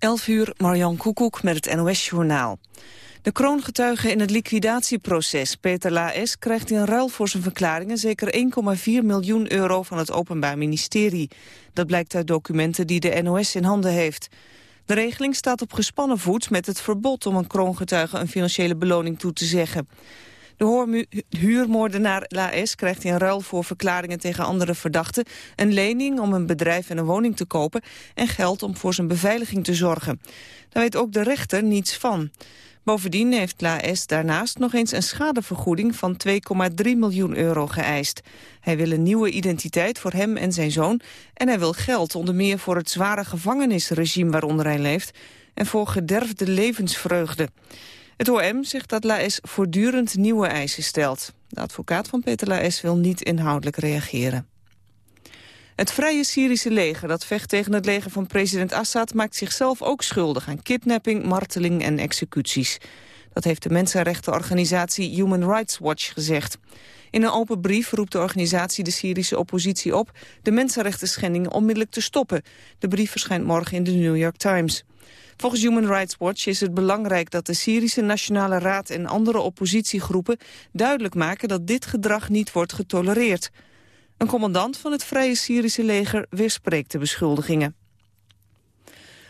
11 uur, Marjan Koekoek met het NOS-journaal. De kroongetuige in het liquidatieproces, Peter Laes, krijgt in ruil voor zijn verklaringen zeker 1,4 miljoen euro van het Openbaar Ministerie. Dat blijkt uit documenten die de NOS in handen heeft. De regeling staat op gespannen voet met het verbod om een kroongetuige een financiële beloning toe te zeggen. De huurmoordenaar Laes krijgt in ruil voor verklaringen tegen andere verdachten een lening om een bedrijf en een woning te kopen en geld om voor zijn beveiliging te zorgen. Daar weet ook de rechter niets van. Bovendien heeft Laes daarnaast nog eens een schadevergoeding van 2,3 miljoen euro geëist. Hij wil een nieuwe identiteit voor hem en zijn zoon en hij wil geld onder meer voor het zware gevangenisregime waaronder hij leeft en voor gederfde levensvreugde. Het OM zegt dat Laes voortdurend nieuwe eisen stelt. De advocaat van Peter Laes wil niet inhoudelijk reageren. Het Vrije Syrische leger dat vecht tegen het leger van president Assad... maakt zichzelf ook schuldig aan kidnapping, marteling en executies. Dat heeft de mensenrechtenorganisatie Human Rights Watch gezegd. In een open brief roept de organisatie de Syrische oppositie op... de mensenrechten schendingen onmiddellijk te stoppen. De brief verschijnt morgen in de New York Times. Volgens Human Rights Watch is het belangrijk dat de Syrische Nationale Raad en andere oppositiegroepen duidelijk maken dat dit gedrag niet wordt getolereerd. Een commandant van het Vrije Syrische leger weerspreekt de beschuldigingen.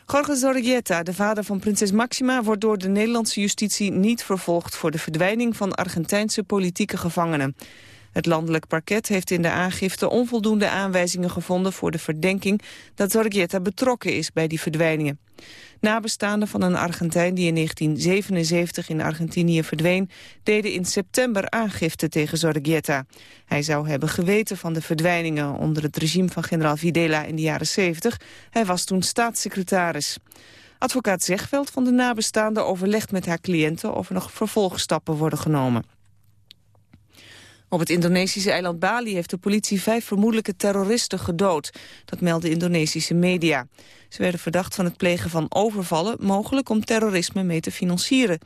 Jorge Zorreguieta, de vader van prinses Maxima... wordt door de Nederlandse justitie niet vervolgd... voor de verdwijning van Argentijnse politieke gevangenen. Het landelijk parket heeft in de aangifte onvoldoende aanwijzingen gevonden... voor de verdenking dat Zorreguieta betrokken is bij die verdwijningen. Nabestaanden van een Argentijn die in 1977 in Argentinië verdween... deden in september aangifte tegen Zorreguieta. Hij zou hebben geweten van de verdwijningen onder het regime van generaal Videla in de jaren 70. Hij was toen staatssecretaris. Advocaat Zegveld van de nabestaanden overlegt met haar cliënten... of er nog vervolgstappen worden genomen. Op het Indonesische eiland Bali heeft de politie vijf vermoedelijke terroristen gedood. Dat melden Indonesische media. Ze werden verdacht van het plegen van overvallen, mogelijk om terrorisme mee te financieren.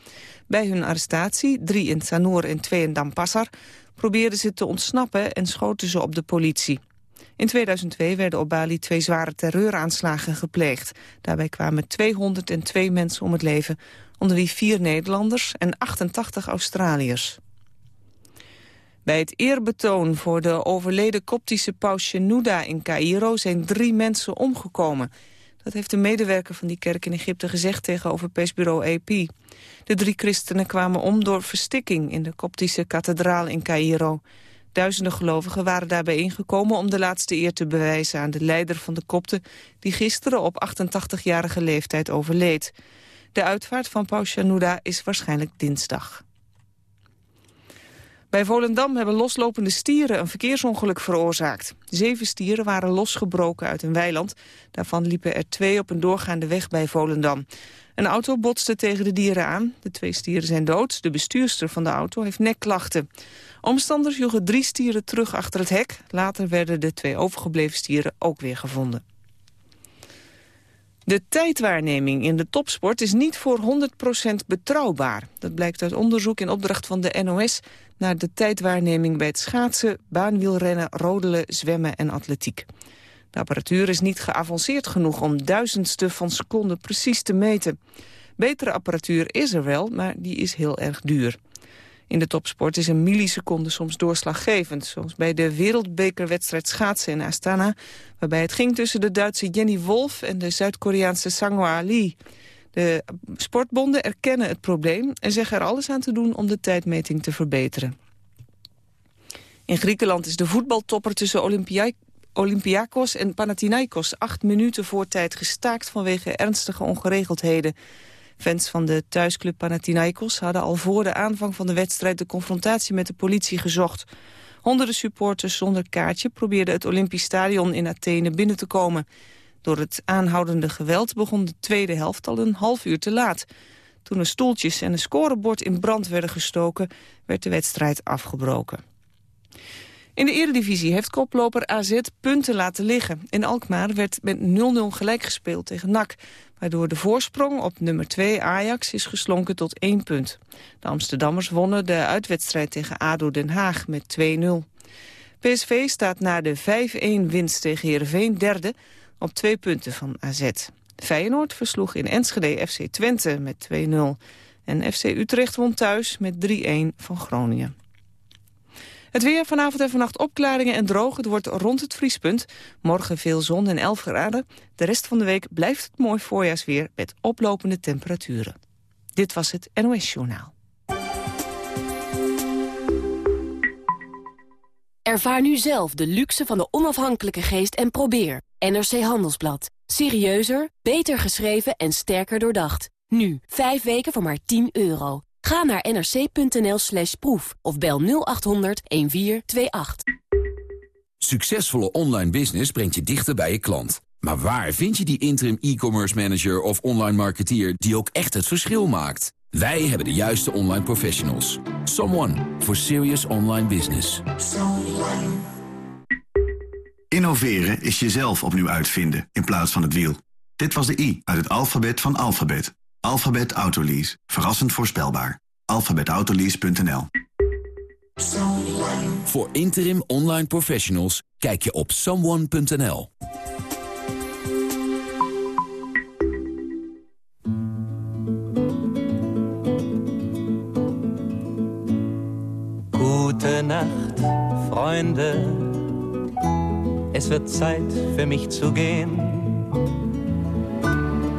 Bij hun arrestatie, drie in Sanur en twee in Dampasar, probeerden ze te ontsnappen en schoten ze op de politie. In 2002 werden op Bali twee zware terreuraanslagen gepleegd. Daarbij kwamen 202 mensen om het leven, onder wie vier Nederlanders en 88 Australiërs. Bij het eerbetoon voor de overleden koptische paus Shenouda in Cairo zijn drie mensen omgekomen. Dat heeft een medewerker van die kerk in Egypte gezegd tegenover persbureau AP. De drie christenen kwamen om door verstikking in de koptische kathedraal in Cairo. Duizenden gelovigen waren daarbij ingekomen om de laatste eer te bewijzen aan de leider van de kopten die gisteren op 88-jarige leeftijd overleed. De uitvaart van paus Shenouda is waarschijnlijk dinsdag. Bij Volendam hebben loslopende stieren een verkeersongeluk veroorzaakt. Zeven stieren waren losgebroken uit een weiland. Daarvan liepen er twee op een doorgaande weg bij Volendam. Een auto botste tegen de dieren aan. De twee stieren zijn dood. De bestuurster van de auto heeft nekklachten. Omstanders joegen drie stieren terug achter het hek. Later werden de twee overgebleven stieren ook weer gevonden. De tijdwaarneming in de topsport is niet voor 100% betrouwbaar. Dat blijkt uit onderzoek in opdracht van de NOS naar de tijdwaarneming bij het schaatsen, baanwielrennen, rodelen, zwemmen en atletiek. De apparatuur is niet geavanceerd genoeg om duizendste van seconde precies te meten. Betere apparatuur is er wel, maar die is heel erg duur. In de topsport is een milliseconde soms doorslaggevend... zoals bij de wereldbekerwedstrijd schaatsen in Astana... waarbij het ging tussen de Duitse Jenny Wolf en de Zuid-Koreaanse Sangwa Ali. De sportbonden erkennen het probleem en zeggen er alles aan te doen om de tijdmeting te verbeteren. In Griekenland is de voetbaltopper tussen Olympiakos en Panathinaikos acht minuten voor tijd gestaakt vanwege ernstige ongeregeldheden. Fans van de thuisclub Panathinaikos hadden al voor de aanvang van de wedstrijd de confrontatie met de politie gezocht. Honderden supporters zonder kaartje probeerden het Olympisch Stadion in Athene binnen te komen. Door het aanhoudende geweld begon de tweede helft al een half uur te laat. Toen er stoeltjes en een scorebord in brand werden gestoken, werd de wedstrijd afgebroken. In de eredivisie heeft koploper AZ punten laten liggen. In Alkmaar werd met 0-0 gelijk gespeeld tegen NAC... waardoor de voorsprong op nummer 2 Ajax is geslonken tot 1 punt. De Amsterdammers wonnen de uitwedstrijd tegen ADO Den Haag met 2-0. PSV staat na de 5-1 winst tegen Heerenveen derde op twee punten van AZ. Feyenoord versloeg in Enschede FC Twente met 2-0. En FC Utrecht won thuis met 3-1 van Groningen. Het weer vanavond en vannacht opklaringen en droog. Het wordt rond het vriespunt. Morgen veel zon en 11 graden. De rest van de week blijft het mooi voorjaarsweer met oplopende temperaturen. Dit was het NOS Journaal. Ervaar nu zelf de luxe van de onafhankelijke geest en probeer. NRC Handelsblad. Serieuzer, beter geschreven en sterker doordacht. Nu, 5 weken voor maar 10 euro. Ga naar nrc.nl slash proef of bel 0800 1428. Succesvolle online business brengt je dichter bij je klant. Maar waar vind je die interim e-commerce manager of online marketeer die ook echt het verschil maakt? Wij hebben de juiste online professionals. Someone for serious online business. Innoveren is jezelf opnieuw uitvinden in plaats van het wiel. Dit was de I uit het alfabet van alfabet. Alphabet Autolease. Verrassend voorspelbaar. alphabetautolease.nl Voor interim online professionals kijk je op someone.nl. Gute Nacht, Freunde. Es wird Zeit für mich zu gehen.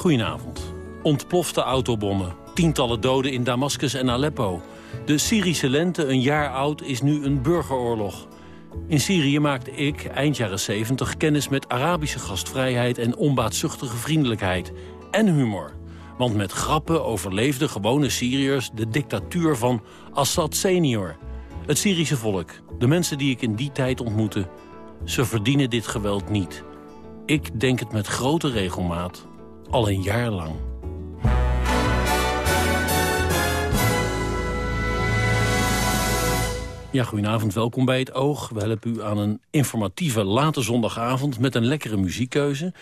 Goedenavond. Ontplofte autobommen. Tientallen doden in Damascus en Aleppo. De Syrische lente, een jaar oud, is nu een burgeroorlog. In Syrië maakte ik, eind jaren 70, kennis met Arabische gastvrijheid... en onbaatzuchtige vriendelijkheid. En humor. Want met grappen overleefden gewone Syriërs de dictatuur van Assad senior. Het Syrische volk, de mensen die ik in die tijd ontmoette... ze verdienen dit geweld niet. Ik denk het met grote regelmaat al een jaar lang. Ja, goedenavond, welkom bij het Oog. We helpen u aan een informatieve late zondagavond met een lekkere muziekkeuze.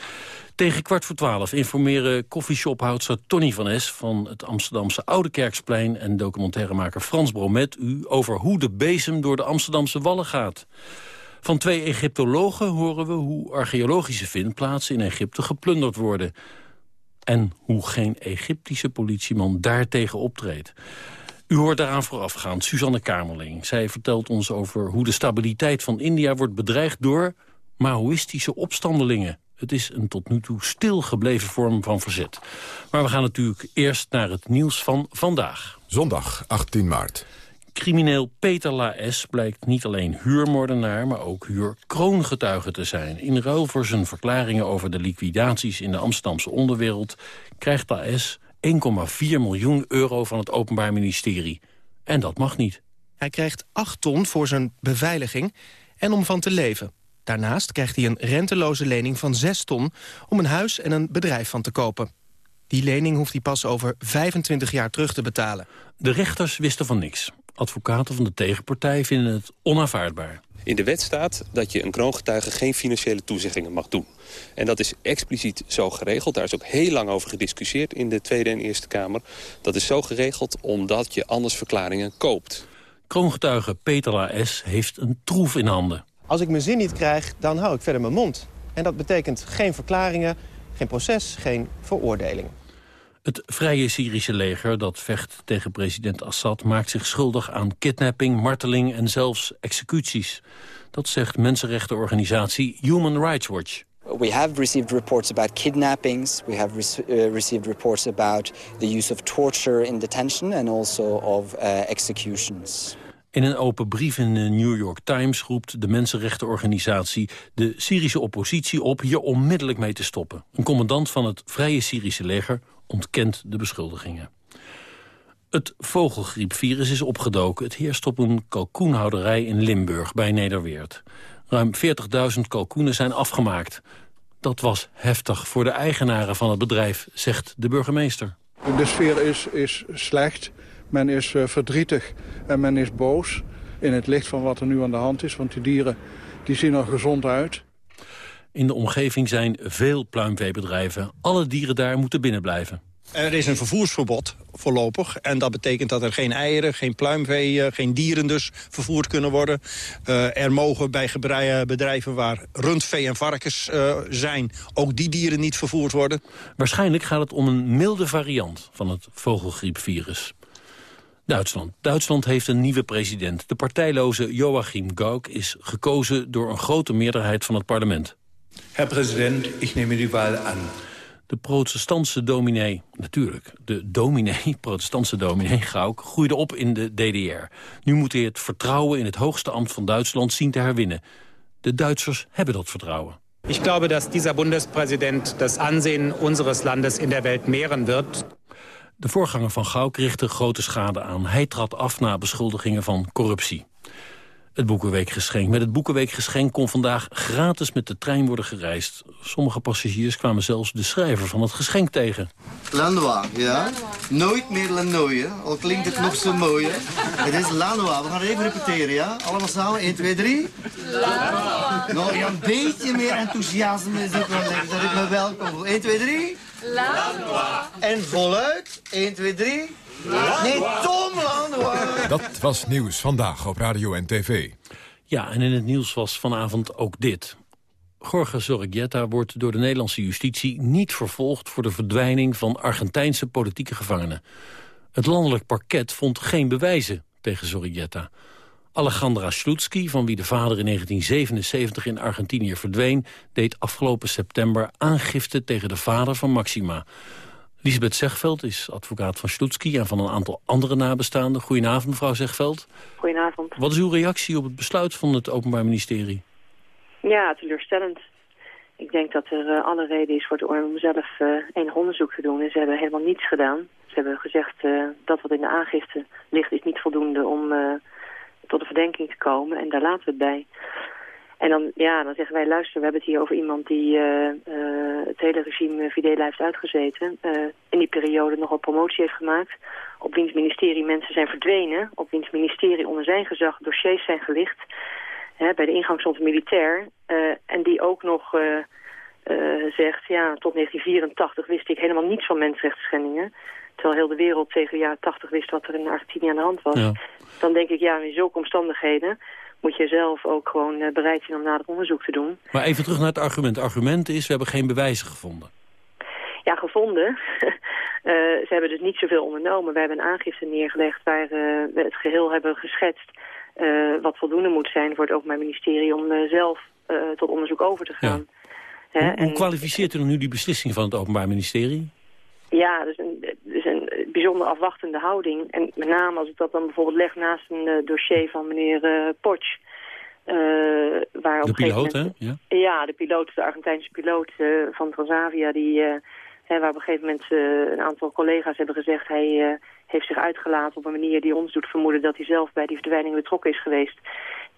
Tegen kwart voor twaalf informeren koffieshophoudster Tony van S... van het Amsterdamse Oude Kerksplein en documentairemaker Frans Bromet... u over hoe de bezem door de Amsterdamse wallen gaat. Van twee Egyptologen horen we hoe archeologische vindplaatsen in Egypte geplunderd worden en hoe geen Egyptische politieman daartegen optreedt. U hoort daaraan voorafgaand Suzanne Kamerling. Zij vertelt ons over hoe de stabiliteit van India wordt bedreigd door Maoïstische opstandelingen. Het is een tot nu toe stilgebleven vorm van verzet. Maar we gaan natuurlijk eerst naar het nieuws van vandaag. Zondag 18 maart. Crimineel Peter Laes blijkt niet alleen huurmoordenaar... maar ook huurkroongetuige te zijn. In ruil voor zijn verklaringen over de liquidaties in de Amsterdamse onderwereld... krijgt Laes 1,4 miljoen euro van het Openbaar Ministerie. En dat mag niet. Hij krijgt 8 ton voor zijn beveiliging en om van te leven. Daarnaast krijgt hij een renteloze lening van 6 ton... om een huis en een bedrijf van te kopen. Die lening hoeft hij pas over 25 jaar terug te betalen. De rechters wisten van niks. Advocaten van de tegenpartij vinden het onaanvaardbaar. In de wet staat dat je een kroongetuige geen financiële toezeggingen mag doen. En dat is expliciet zo geregeld. Daar is ook heel lang over gediscussieerd in de Tweede en Eerste Kamer. Dat is zo geregeld omdat je anders verklaringen koopt. Kroongetuige Peter Laes heeft een troef in handen. Als ik mijn zin niet krijg, dan hou ik verder mijn mond. En dat betekent geen verklaringen, geen proces, geen veroordelingen. Het Vrije Syrische leger dat vecht tegen president Assad... maakt zich schuldig aan kidnapping, marteling en zelfs executies. Dat zegt mensenrechtenorganisatie Human Rights Watch. We have received reports about kidnappings. We have uh, received reports about the use of torture in detention... and also of uh, executions. In een open brief in de New York Times roept de mensenrechtenorganisatie de Syrische oppositie op hier onmiddellijk mee te stoppen. Een commandant van het Vrije Syrische leger ontkent de beschuldigingen. Het vogelgriepvirus is opgedoken. Het heerst op een kalkoenhouderij in Limburg bij Nederweert. Ruim 40.000 kalkoenen zijn afgemaakt. Dat was heftig voor de eigenaren van het bedrijf, zegt de burgemeester. De sfeer is, is slecht, men is uh, verdrietig en men is boos... in het licht van wat er nu aan de hand is, want die dieren die zien er gezond uit. In de omgeving zijn veel pluimveebedrijven. Alle dieren daar moeten binnenblijven. Er is een vervoersverbod voorlopig. En dat betekent dat er geen eieren, geen pluimvee, eh, geen dieren dus vervoerd kunnen worden. Uh, er mogen bij bedrijven waar rundvee en varkens uh, zijn... ook die dieren niet vervoerd worden. Waarschijnlijk gaat het om een milde variant van het vogelgriepvirus. Duitsland. Duitsland heeft een nieuwe president. De partijloze Joachim Gauck is gekozen door een grote meerderheid van het parlement. Herr president, ik neem die Wahl aan. De protestantse dominee, natuurlijk, de dominee, protestantse dominee Gauck, groeide op in de DDR. Nu moet hij het vertrouwen in het hoogste ambt van Duitsland zien te herwinnen. De Duitsers hebben dat vertrouwen. Ik glaube, dat dieser Bundespräsident das Ansehen unseres Landes in der Welt mehren wird. De voorganger van Gauck richtte grote schade aan. Hij trad af na beschuldigingen van corruptie het Boekenweekgeschenk. Met het Boekenweekgeschenk kon vandaag gratis met de trein worden gereisd. Sommige passagiers kwamen zelfs de schrijver van het geschenk tegen. Lanois, ja? Nooit meer Lanois, al klinkt het nog zo mooi. Hè? Het is Lanois. We gaan even repeteren, ja? Allemaal samen, 1, 2, 3. Lanois. Nou, ja, een beetje meer enthousiasme is ook wel lekker, dat ik me welkom 1, 2, 3. Lanois. En voluit, 1, 2, 3. Nee, Tom. Dat was Nieuws Vandaag op Radio en TV. Ja, en in het nieuws was vanavond ook dit. Jorge Zorrigueta wordt door de Nederlandse justitie niet vervolgd... voor de verdwijning van Argentijnse politieke gevangenen. Het landelijk parket vond geen bewijzen tegen Zorrigueta. Alejandra Slutsky, van wie de vader in 1977 in Argentinië verdween... deed afgelopen september aangifte tegen de vader van Maxima. Lisbeth Zegveld is advocaat van Slutsky en van een aantal andere nabestaanden. Goedenavond, mevrouw Zegveld. Goedenavond. Wat is uw reactie op het besluit van het Openbaar Ministerie? Ja, teleurstellend. Ik denk dat er uh, alle reden is voor het OM om zelf uh, enig onderzoek te doen. En ze hebben helemaal niets gedaan. Ze hebben gezegd uh, dat wat in de aangifte ligt is niet voldoende om tot een verdenking te komen. En daar laten we het bij. En dan, ja, dan zeggen wij, luister, we hebben het hier over iemand die uh, uh, het hele regime Fidela heeft uitgezeten. Uh, in die periode nogal promotie heeft gemaakt. Op wiens ministerie mensen zijn verdwenen. Op wiens ministerie onder zijn gezag dossiers zijn gelicht. Hè, bij de ingangsond militair. en die ook nog zegt, ja, tot 1984 wist ik helemaal niets van mensenrechtsschendingen. Terwijl heel de wereld tegen de jaren 80 wist wat er in Argentinië aan de hand was. Ja. Dan denk ik, ja, in zulke omstandigheden moet je zelf ook gewoon eh, bereid zijn om nader onderzoek te doen. Maar even terug naar het argument. Het argument is, we hebben geen bewijzen gevonden. Ja, gevonden. uh, ze hebben dus niet zoveel ondernomen. We hebben een aangifte neergelegd waar uh, we het geheel hebben geschetst... wat voldoende moet zijn voor het Openbaar Ministerie om zelf tot onderzoek over te gaan. Ja. Hoe, hoe kwalificeert u dan nu die beslissing van het Openbaar Ministerie? Ja, dus een, dus een bijzonder afwachtende houding. En met name als ik dat dan bijvoorbeeld leg naast een uh, dossier van meneer uh, Potsch. Uh, waar de piloot, moment, hè? Ja. ja, de piloot, de Argentijnse piloot van Transavia... Die, hè, waar op een gegeven moment een aantal collega's hebben gezegd... hij heeft zich uitgelaten op een manier die ons doet vermoeden... dat hij zelf bij die verdwijning betrokken is geweest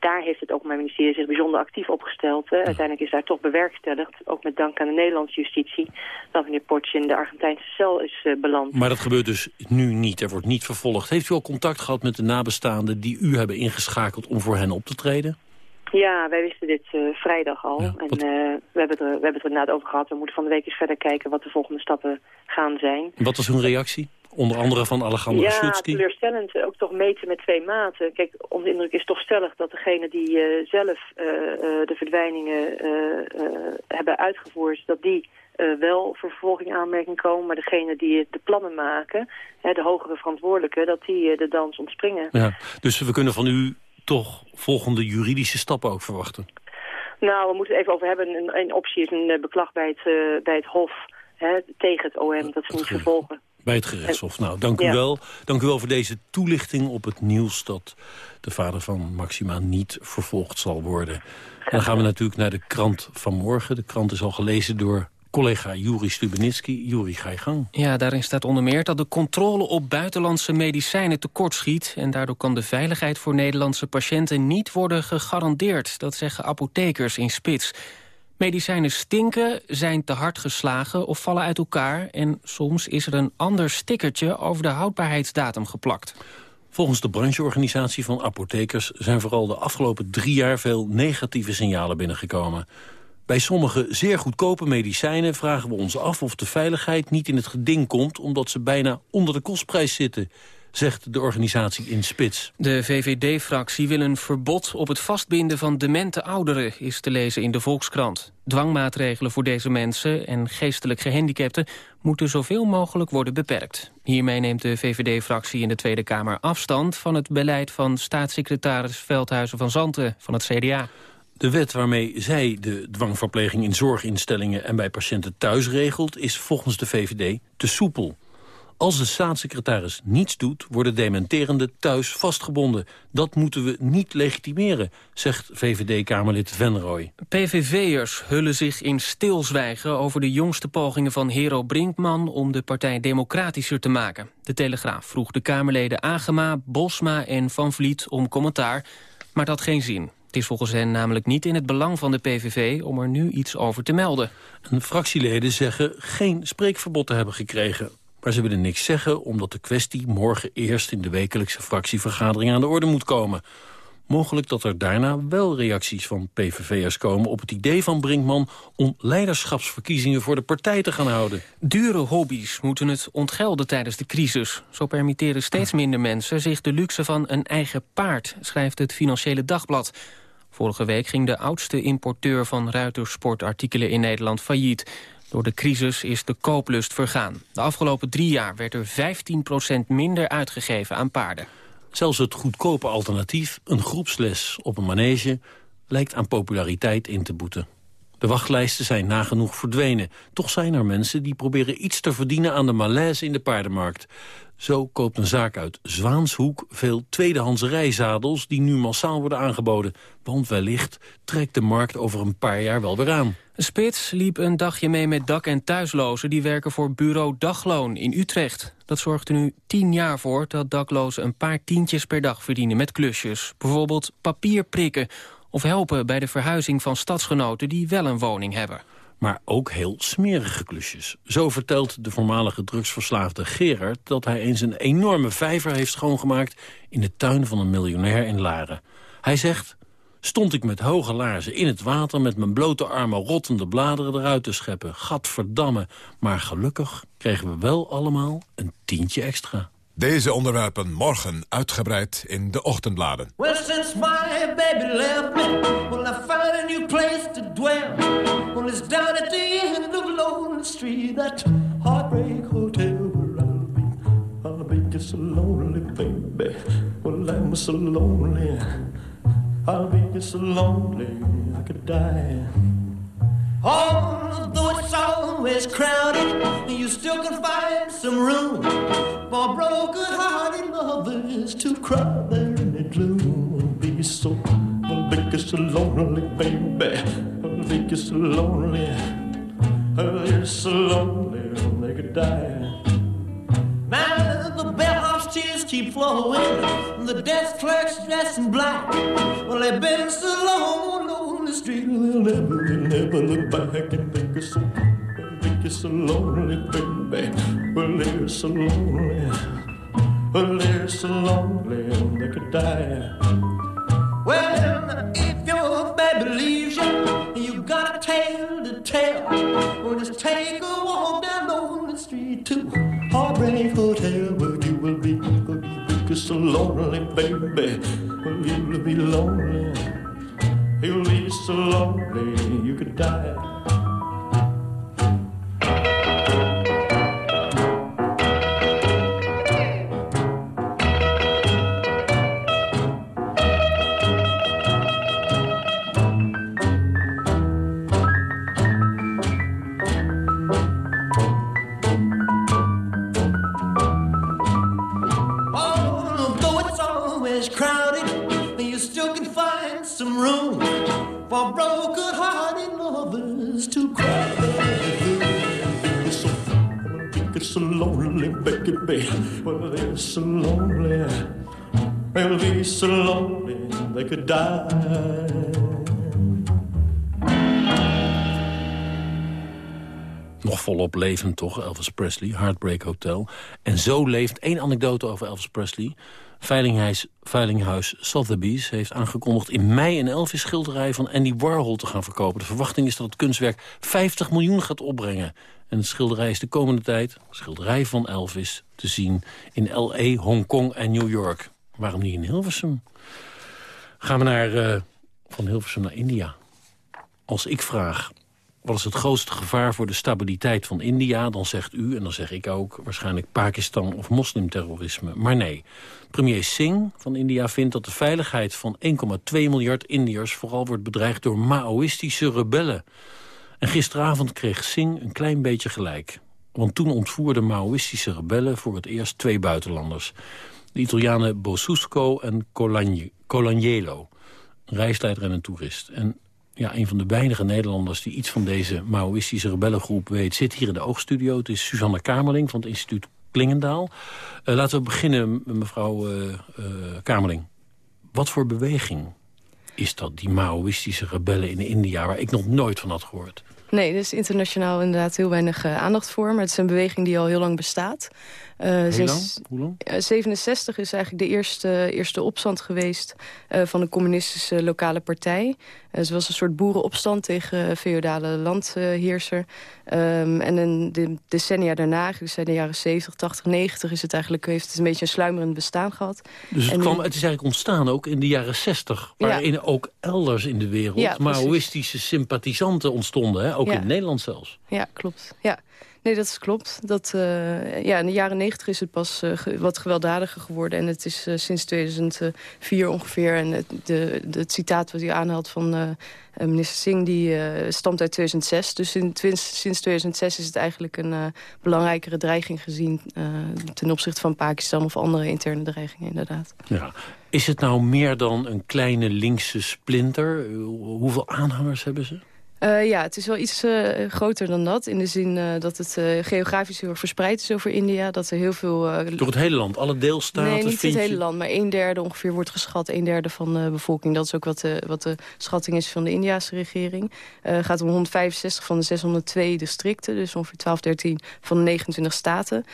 daar heeft het Openbaar Ministerie zich bijzonder actief opgesteld. Hè. Uiteindelijk is daar toch bewerkstelligd, ook met dank aan de Nederlandse justitie, dat meneer Portje in de Argentijnse cel is uh, beland. Maar dat gebeurt dus nu niet, er wordt niet vervolgd. Heeft u al contact gehad met de nabestaanden die u hebben ingeschakeld om voor hen op te treden? Ja, wij wisten dit uh, vrijdag al. Ja, en uh, we, hebben het er, we hebben het er inderdaad over gehad. We moeten van de week eens verder kijken wat de volgende stappen gaan zijn. Wat was hun reactie? Onder andere van Alejandro Ja, Schutsky. teleurstellend. Ook toch meten met twee maten. Kijk, onze indruk is toch stellig dat degene die uh, zelf uh, de verdwijningen hebben uitgevoerd... dat die wel voor vervolging aanmerking komen. Maar degene die de plannen maken, hè, de hogere verantwoordelijke... dat die de dans ontspringen. Ja, dus we kunnen van u toch volgende juridische stappen ook verwachten? Nou, we moeten het even over hebben. Een, een optie is een beklag bij het, bij het Hof... Hè, tegen het OM, dat ze niet vervolgen. Bij het gerechtshof. Nou, dank u ja. wel. Dank u wel voor deze toelichting op het nieuws... dat de vader van Maxima niet vervolgd zal worden. En dan gaan we natuurlijk naar de krant van morgen. De krant is al gelezen door collega Juri Stubenitski. Juri, ga je gang. Ja, daarin staat onder meer dat de controle op buitenlandse medicijnen tekortschiet... en daardoor kan de veiligheid voor Nederlandse patiënten niet worden gegarandeerd. Dat zeggen apothekers in Spits. Medicijnen stinken, zijn te hard geslagen of vallen uit elkaar... en soms is er een ander stickertje over de houdbaarheidsdatum geplakt. Volgens de brancheorganisatie van apothekers zijn vooral de afgelopen drie jaar veel negatieve signalen binnengekomen. Bij sommige zeer goedkope medicijnen vragen we ons af of de veiligheid niet in het geding komt omdat ze bijna onder de kostprijs zitten zegt de organisatie in Spits. De VVD-fractie wil een verbod op het vastbinden van demente ouderen... is te lezen in de Volkskrant. Dwangmaatregelen voor deze mensen en geestelijk gehandicapten... moeten zoveel mogelijk worden beperkt. Hiermee neemt de VVD-fractie in de Tweede Kamer afstand... van het beleid van staatssecretaris Veldhuizen van Zanten van het CDA. De wet waarmee zij de dwangverpleging in zorginstellingen en bij patiënten thuis regelt... is volgens de VVD te soepel. Als de staatssecretaris niets doet, worden dementerenden thuis vastgebonden. Dat moeten we niet legitimeren, zegt VVD-Kamerlid Venrooy. PVV'ers hullen zich in stilzwijgen over de jongste pogingen van Hero Brinkman... om de partij democratischer te maken. De Telegraaf vroeg de Kamerleden Agema, Bosma en Van Vliet om commentaar, maar dat geen zin. Het is volgens hen namelijk niet in het belang van de PVV om er nu iets over te melden. En fractieleden zeggen geen spreekverbod te hebben gekregen. Maar ze willen niks zeggen omdat de kwestie morgen eerst in de wekelijkse fractievergadering aan de orde moet komen. Mogelijk dat er daarna wel reacties van PVV'ers komen op het idee van Brinkman om leiderschapsverkiezingen voor de partij te gaan houden. Dure hobby's moeten het ontgelden tijdens de crisis. Zo permitteren steeds minder mensen zich de luxe van een eigen paard, schrijft het Financiële Dagblad. Vorige week ging de oudste importeur van ruitersportartikelen in Nederland failliet. Door de crisis is de kooplust vergaan. De afgelopen drie jaar werd er 15% minder uitgegeven aan paarden. Zelfs het goedkope alternatief, een groepsles op een manege... lijkt aan populariteit in te boeten. De wachtlijsten zijn nagenoeg verdwenen. Toch zijn er mensen die proberen iets te verdienen aan de malaise in de paardenmarkt. Zo koopt een zaak uit Zwaanshoek veel tweedehands rijzadels... die nu massaal worden aangeboden. Want wellicht trekt de markt over een paar jaar wel weer aan. Spits liep een dagje mee met dak- en thuislozen... die werken voor bureau Dagloon in Utrecht. Dat zorgt er nu tien jaar voor dat daklozen een paar tientjes per dag verdienen met klusjes. Bijvoorbeeld papier prikken of helpen bij de verhuizing van stadsgenoten... die wel een woning hebben maar ook heel smerige klusjes. Zo vertelt de voormalige drugsverslaafde Gerard... dat hij eens een enorme vijver heeft schoongemaakt... in de tuin van een miljonair in Laren. Hij zegt, stond ik met hoge laarzen in het water... met mijn blote armen rottende bladeren eruit te scheppen. Gadverdamme. Maar gelukkig kregen we wel allemaal een tientje extra. Deze onderwerpen morgen uitgebreid in de ochtendbladen. Well, since my baby left me, well, I found a new place to dwell. Well, it's down at the end of Lonely Street, that heartbreak hotel where I'll be. I'll be just so lonely, baby. Well, I'm so lonely. I'll be so lonely, I could die. Although it's always crowded, you still can find some room for broken-hearted lovers to cry there in the gloom. Be so, I'll be so lonely, baby. I'll be so lonely. I'll be so lonely, they could die. Now the bellhop's tears keep flowing, the desk clerk's dressed in black. Well, they've been so long on the street, they'll never, never look back and think it's so, think it's so lonely, baby. Well, they're so lonely, well, they're so lonely, they could die. Well, if your baby leaves you, you got a tale to tell. Well, just take a walk down lonely street to Heartbreak Hotel, will be, will you be so lonely, baby. Well, you'll be lonely. You'll be so lonely, you could die. So lonely. So lonely they could die. nog volop levend toch, Elvis Presley, Heartbreak Hotel. En zo leeft één anekdote over Elvis Presley. Veilinghuis, Veilinghuis Sotheby's heeft aangekondigd in mei een Elvis-schilderij van Andy Warhol te gaan verkopen. De verwachting is dat het kunstwerk 50 miljoen gaat opbrengen. En het schilderij is de komende tijd, schilderij van Elvis, te zien in L.A., Hongkong en New York. Waarom niet in Hilversum? Gaan we naar, uh, van Hilversum naar India. Als ik vraag, wat is het grootste gevaar voor de stabiliteit van India... dan zegt u, en dan zeg ik ook, waarschijnlijk Pakistan of moslimterrorisme. Maar nee, premier Singh van India vindt dat de veiligheid van 1,2 miljard Indiërs... vooral wordt bedreigd door Maoïstische rebellen. En gisteravond kreeg Singh een klein beetje gelijk. Want toen ontvoerden Maoïstische rebellen voor het eerst twee buitenlanders. De Italianen Bosusco en Colagnelo. Een reisleider en een toerist. En ja, een van de weinige Nederlanders die iets van deze Maoïstische rebellengroep weet... zit hier in de oogstudio. Het is Suzanne Kamerling van het instituut Klingendaal. Uh, laten we beginnen, mevrouw uh, Kamerling. Wat voor beweging is dat, die Maoïstische rebellen in India... waar ik nog nooit van had gehoord? Nee, er is internationaal inderdaad heel weinig aandacht voor. Maar het is een beweging die al heel lang bestaat. Uh, Hoe lang? Hoe lang? 67 is eigenlijk de eerste, eerste opstand geweest uh, van de communistische lokale partij. Het was een soort boerenopstand tegen feodale landheerser. Um, en in de decennia daarna, dus in de jaren 70, 80, 90... Is het eigenlijk, heeft het een beetje een sluimerend bestaan gehad. Dus het, kwam, het is eigenlijk ontstaan ook in de jaren 60... waarin ja. ook elders in de wereld ja, Maoïstische sympathisanten ontstonden. Hè? Ook ja. in Nederland zelfs. Ja, klopt. Ja. Nee, dat klopt. Dat, uh, ja, in de jaren negentig is het pas ge wat gewelddadiger geworden. En het is uh, sinds 2004 ongeveer. En het, de, de, het citaat wat u aanhaalt van minister Singh... die stamt uit 2006. Dus in, sinds 2006 is het eigenlijk een belangrijkere dreiging gezien... ten opzichte van Pakistan of andere interne dreigingen, inderdaad. Ja. Is het nou meer dan een kleine linkse splinter? Hoeveel aanhangers hebben ze? Uh, ja, het is wel iets uh, groter dan dat. In de zin uh, dat het geografisch heel erg verspreid is over India. Dat er heel veel... Door het hele land? Alle deelstaten? Nee, niet het hele land. Maar een derde ongeveer wordt geschat. Een derde van de bevolking. Dat is ook wat de, wat de schatting is van de Indiase regering. Het gaat om 165 van de 602 districten. Dus ongeveer 12, 13 van de 29 staten.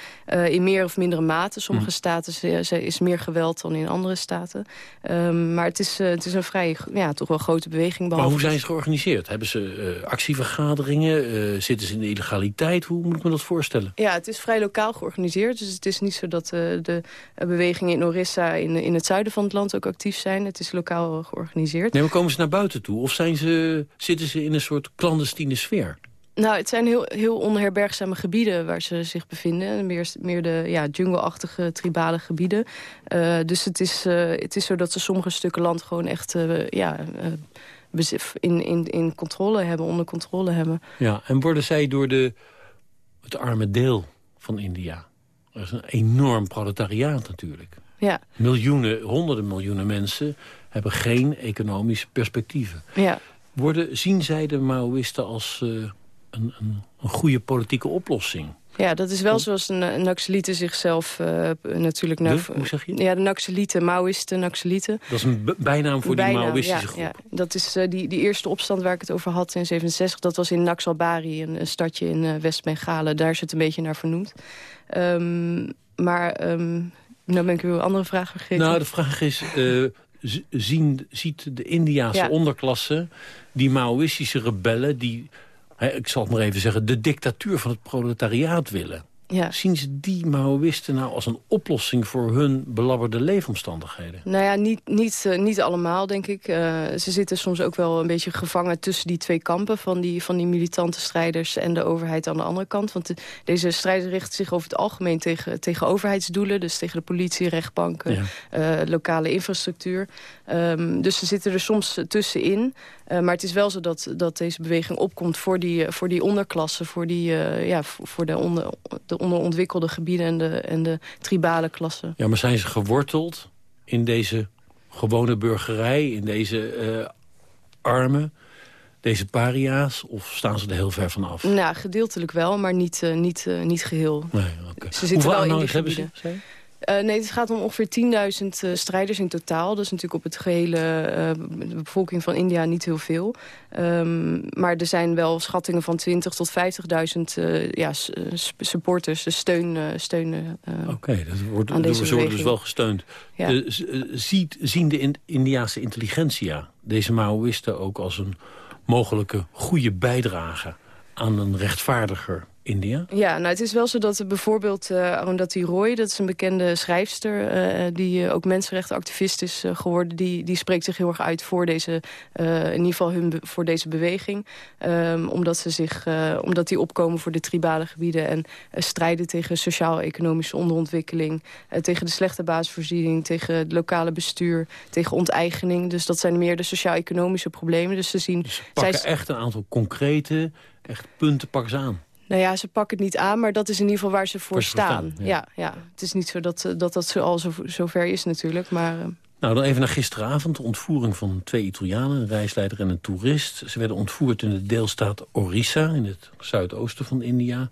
in meer of mindere mate. Sommige hm. staten is meer geweld dan in andere staten. Um, maar het is, het is een vrij, ja, toch wel grote beweging. Maar hoe zijn ze georganiseerd? Hebben ze actievergaderingen? Uh, zitten ze in de illegaliteit? Hoe moet ik me dat voorstellen? Ja, het is vrij lokaal georganiseerd. Dus het is niet zo dat uh, de bewegingen in Orissa in, in het zuiden van het land ook actief zijn. Het is lokaal georganiseerd. Nee, maar komen ze naar buiten toe? Of zijn ze, zitten ze in een soort clandestine sfeer? Nou, het zijn heel, heel onherbergzame gebieden waar ze zich bevinden. Meer, meer de ja, jungle-achtige, tribale gebieden. Uh, dus het is, uh, het is zo dat ze sommige stukken land gewoon echt uh, ja, in, in, in controle hebben, onder controle hebben. Ja, en worden zij door de, het arme deel van India... dat is een enorm proletariaat natuurlijk. Ja. Miljoenen, honderden miljoenen mensen hebben geen economische perspectieven. Ja. Worden, zien zij de Maoïsten als uh, een, een, een goede politieke oplossing? Ja, dat is wel zoals een, een Naxalieten zichzelf uh, natuurlijk... De, hoe zeg je? Ja, de Naxalieten, Maoïsten, Naxalieten. Dat is een bijnaam voor bijnaam, die Maoïstische ja, groep. Ja. Dat is uh, die, die eerste opstand waar ik het over had in 67. Dat was in Naxalbari, een, een stadje in uh, West-Bengalen. Daar is het een beetje naar vernoemd. Um, maar um, nou ben ik uw andere vraag vergeten. Nou, de vraag is... zien, ziet de Indiaanse ja. onderklasse die Maoïstische rebellen... die ik zal het maar even zeggen, de dictatuur van het proletariaat willen. Ja. Zien ze die Maoïsten nou als een oplossing voor hun belabberde leefomstandigheden? Nou ja, niet, niet, uh, niet allemaal, denk ik. Uh, ze zitten soms ook wel een beetje gevangen tussen die twee kampen... van die, van die militante strijders en de overheid aan de andere kant. Want de, deze strijders richten zich over het algemeen tegen, tegen overheidsdoelen. Dus tegen de politie, rechtbanken, ja. uh, lokale infrastructuur. Um, dus ze zitten er soms tussenin. Maar het is wel zo dat, dat deze beweging opkomt voor die, voor die onderklasse... voor, die, ja, voor de, onder, de onderontwikkelde gebieden en de, en de tribale klassen. Ja, maar zijn ze geworteld in deze gewone burgerij... in deze uh, armen, deze paria's? Of staan ze er heel ver van af? Nou, gedeeltelijk wel, maar niet, niet, niet geheel. Nee, okay. Ze zitten Hoeveel wel in die hebben ze? Uh, nee, het gaat om ongeveer 10.000 uh, strijders in totaal. Dat is natuurlijk op het gehele uh, de bevolking van India niet heel veel. Um, maar er zijn wel schattingen van 20 tot 50.000 ja, supporters, dus steun, steunen Oké, okay, dat wordt, aan deze ze worden dus wel gesteund. Ja. ziet, zien de Indiaanse intelligentsia deze Maoïsten ook als een mogelijke goede bijdrage aan een rechtvaardiger India? Ja, nou het is wel zo dat bijvoorbeeld uh, Arundhati Roy... dat is een bekende schrijfster uh, die uh, ook mensenrechtenactivist is geworden... Die, die spreekt zich heel erg uit voor deze, in ieder geval hun voor deze beweging. Um, omdat, ze zich, omdat die opkomen voor de tribale gebieden... en strijden tegen sociaal-economische onderontwikkeling... tegen de slechte basisvoorziening, tegen het lokale bestuur... tegen onteigening. Dus dat zijn meer de sociaal-economische problemen. Dus ze zien... Dus ze pakken zij... echt een aantal concrete echt punten pakken ze aan. Nou ja, ze pakken het niet aan, maar dat is in ieder geval waar ze voor staan. ja. ja. het is niet zo dat eh, dat, dat al zo, zover is natuurlijk, maar... Uh... Nou, dan even naar gisteravond. De ontvoering van twee Italianen, een reisleider en een toerist. Ze werden ontvoerd in de deelstaat Orissa, in het zuidoosten van India.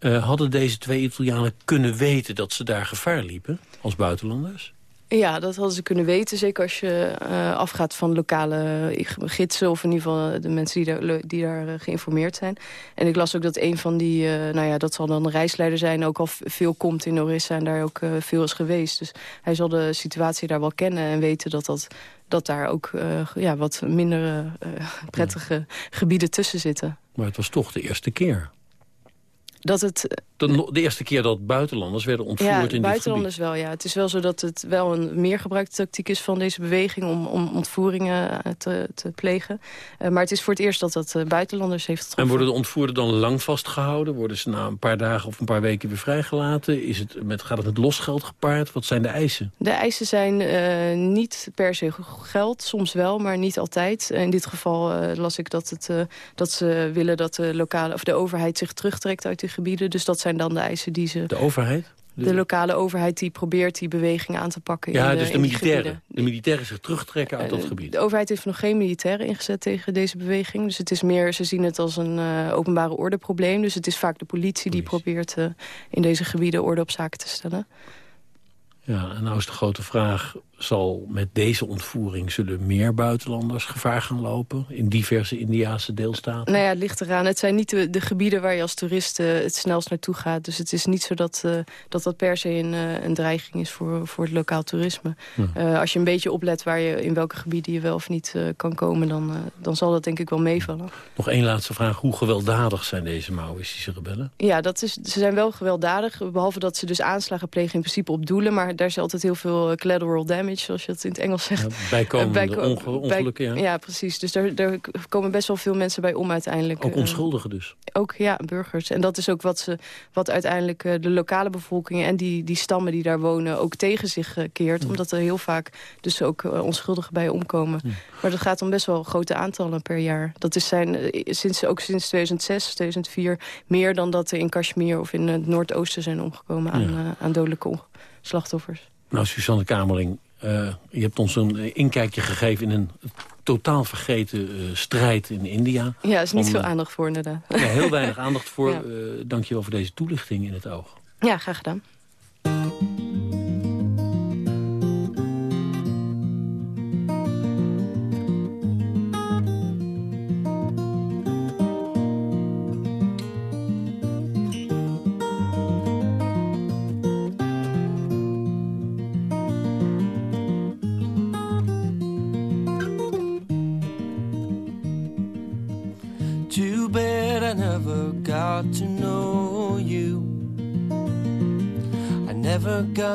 Uh, hadden deze twee Italianen kunnen weten dat ze daar gevaar liepen als buitenlanders? Ja, dat hadden ze kunnen weten. Zeker als je uh, afgaat van lokale gidsen... of in ieder geval de mensen die daar, die daar uh, geïnformeerd zijn. En ik las ook dat een van die... Uh, nou ja, dat zal dan een reisleider zijn... ook al veel komt in Orissa en daar ook veel is geweest. Dus hij zal de situatie daar wel kennen en weten dat dat dat daar ook ja, wat minder prettige gebieden tussen zitten. Maar het was toch de eerste keer dat het... De, de, eerste keer dat buitenlanders werden ontvoerd ja, in dit buitenlanders wel, ja. Het is wel zo dat het wel een meer gebruikte tactiek is van deze beweging... om, om ontvoeringen eh, te, te plegen. Uh, maar het is voor het eerst dat dat uh, buitenlanders heeft getroffen. En worden de ontvoerden dan lang vastgehouden? Worden ze na een paar dagen of een paar weken weer vrijgelaten? Is het met, gaat het met losgeld gepaard? Wat zijn de eisen? De eisen zijn uh, niet per se geld, soms wel, maar niet altijd. In dit geval las ik dat, het, dat ze willen dat de, lokale, of de overheid zich terugtrekt uit de gebieden. Dus dat zijn dan de eisen die ze... De overheid? De, lokale overheid die probeert die beweging aan te pakken. Ja, in de, dus de militairen. De militairen zich terugtrekken uit dat gebied. De overheid heeft nog geen militairen ingezet tegen deze beweging. Dus het is meer, ze zien het als een uh, openbare ordeprobleem. Dus het is vaak de politie die probeert uh, in deze gebieden orde op zaken te stellen. Ja, en nou is de grote vraag zal met deze ontvoering... zullen meer buitenlanders gevaar gaan lopen in diverse Indiase deelstaten? Nou ja, het ligt eraan. Het zijn niet de, de gebieden waar je als toerist uh, het snelst naartoe gaat. Dus het is niet zo dat uh, dat, dat per se een, uh, een dreiging is voor, voor het lokaal toerisme. Als je een beetje oplet waar je, in welke gebieden je wel of niet kan komen... Dan, dan zal dat denk ik wel meevallen. Nog één laatste vraag. Hoe gewelddadig zijn deze Maoïstische rebellen? Ja, dat is, ze zijn wel gewelddadig. Behalve dat ze dus aanslagen plegen in principe op doelen. Maar daar is altijd heel veel collateral damage zoals je dat in het Engels zegt. Ja, bijkomende ongelukken, ja. Ja, precies. Dus daar, daar komen best wel veel mensen bij om uiteindelijk. Ook eh, onschuldigen dus? Ook, ja, burgers. En dat is ook wat, ze, wat uiteindelijk eh, de lokale bevolking... en die, die stammen die daar wonen ook tegen zich eh, keert. Omdat er heel vaak dus ook onschuldigen bij omkomen. Maar dat gaat om best wel grote aantallen per jaar. Dat is zijn, sinds, ook sinds 2006, 2004... meer dan dat er in Kashmir of in het Noordoosten zijn omgekomen... aan, aan dodelijke slachtoffers. Nou, Suzanne Kamerling, uh, je hebt ons een inkijkje gegeven in een totaal vergeten uh, strijd in India. Ja, er is niet veel aandacht voor inderdaad. Ja, heel weinig aandacht voor. Ja. Uh, Dank je wel voor deze toelichting in het oog. Ja, graag gedaan.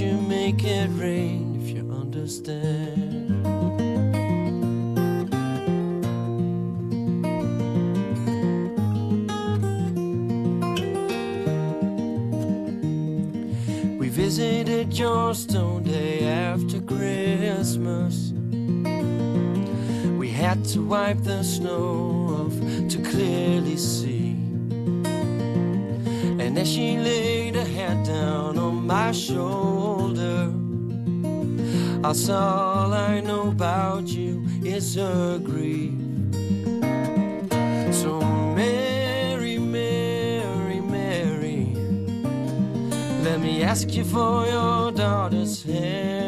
you make it rain if you understand? We visited Johnstone day after Christmas. We had to wipe the snow off to clearly see. And as she laid her head down my shoulder, That's all I know about you is her grief. So Mary, Mary, Mary, let me ask you for your daughter's hand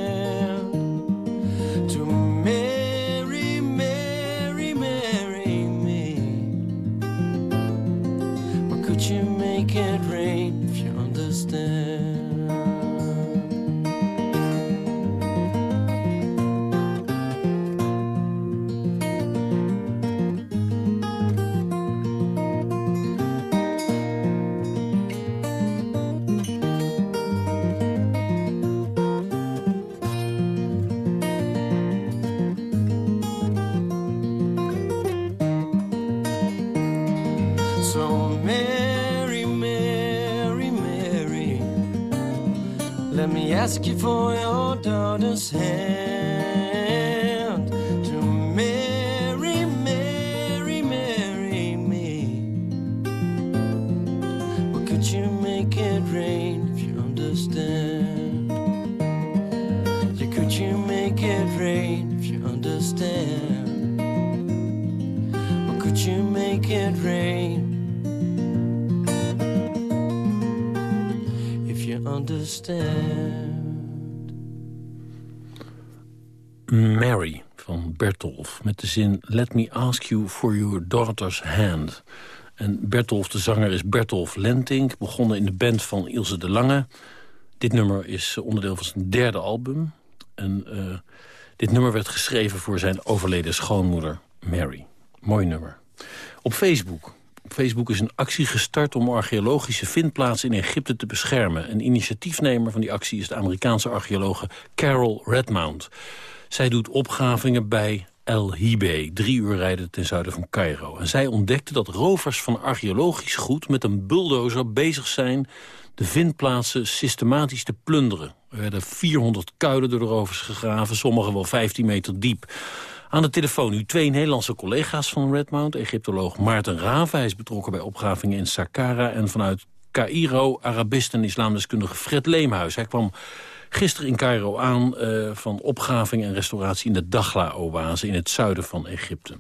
ask you for your daughter's hand to marry, marry, marry me. Or could you make it rain if you understand? Yeah, could you make it rain if you understand? Or could you make it rain? if you understand. Mary van Bertolf met de zin... Let me ask you for your daughter's hand. En Bertolf, de zanger, is Bertolf Lentink... begonnen in de band van Ilse de Lange. Dit nummer is onderdeel van zijn derde album. En eh, dit nummer werd geschreven voor zijn overleden schoonmoeder Mary. Mooi nummer. Op Facebook Facebook is een actie gestart om archeologische vindplaatsen in Egypte te beschermen. Een initiatiefnemer van die actie is de Amerikaanse archeologe Carol Redmount. Zij doet opgravingen bij El Hibe, drie uur rijden ten zuiden van Cairo. En zij ontdekte dat rovers van archeologisch goed met een bulldozer bezig zijn de vindplaatsen systematisch te plunderen. Er werden 400 kuilen door de rovers gegraven, sommige wel 15 meter diep. Aan de telefoon nu twee Nederlandse collega's van Redmount. Egyptoloog Maarten Raven, hij is betrokken bij opgravingen in Saqqara... en vanuit Cairo, Arabist en islamdeskundige Fred Leemhuis. Hij kwam gisteren in Cairo aan uh, van opgraving en restauratie... in de Dakhla-oase in het zuiden van Egypte.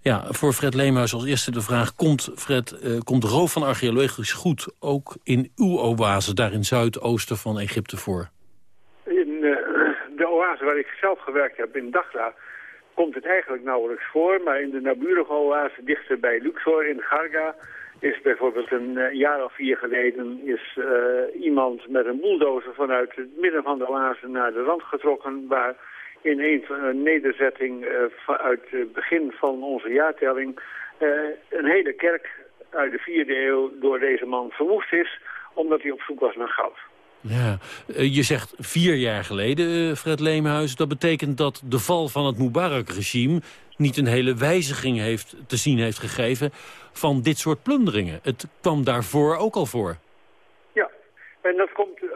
Ja, voor Fred Leemhuis als eerste de vraag... komt, Fred, uh, komt roof van archeologisch goed ook in uw oase... daar in zuidoosten van Egypte voor? In uh, de oase waar ik zelf gewerkt heb, in Dakhla komt het eigenlijk nauwelijks voor. Maar in de naburige oase dichter bij Luxor in Garga is bijvoorbeeld een uh, jaar of vier geleden is, uh, iemand met een bulldozer vanuit het midden van de oase naar de rand getrokken... waar in een, een nederzetting uh, uit het begin van onze jaartelling een hele kerk uit de vierde eeuw door deze man verwoest is... omdat hij op zoek was naar goud. Ja, je zegt vier jaar geleden, Fred Leemhuis. Dat betekent dat de val van het Mubarak-regime niet een hele wijziging heeft, te zien heeft gegeven van dit soort plunderingen. Het kwam daarvoor ook al voor. Ja, en dat komt... Uh,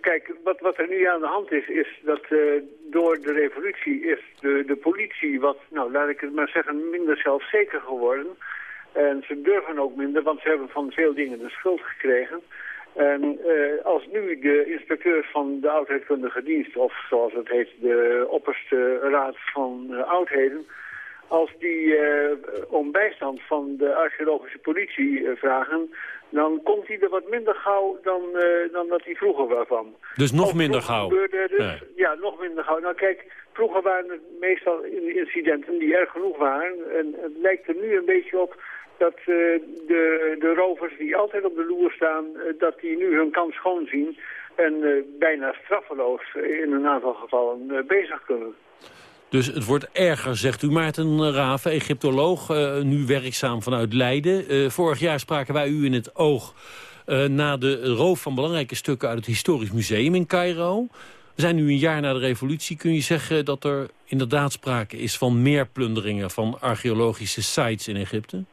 kijk, wat, wat er nu aan de hand is, is dat door de revolutie is de, de politie wat, nou laat ik het maar zeggen, minder zelfzeker geworden. En ze durven ook minder, want ze hebben van veel dingen de schuld gekregen. En uh, als nu de inspecteurs van de oudheidkundige dienst, of zoals het heet, de opperste raad van uh, oudheden, als die uh, om bijstand van de archeologische politie vragen, dan komt hij er wat minder gauw dan, dan dat hij vroeger kwam. Dus nog minder gauw? Dus, nee. Ja, nog minder gauw. Nou kijk, vroeger waren het meestal incidenten die erg genoeg waren. En het lijkt er nu een beetje op dat uh, de, de rovers die altijd op de loer staan, uh, dat die nu hun kans schoon zien. en eh, bijna straffeloos in een aantal gevallen eh, bezig kunnen. Dus het wordt erger, zegt u. Maarten Raven, Egyptoloog, eh, nu werkzaam vanuit Leiden. Eh, vorig jaar spraken wij u in het oog eh, na de roof van belangrijke stukken uit het Historisch Museum in Cairo. We zijn nu een jaar na de revolutie. Kun je zeggen dat er inderdaad sprake is van meer plunderingen van archeologische sites in Egypte?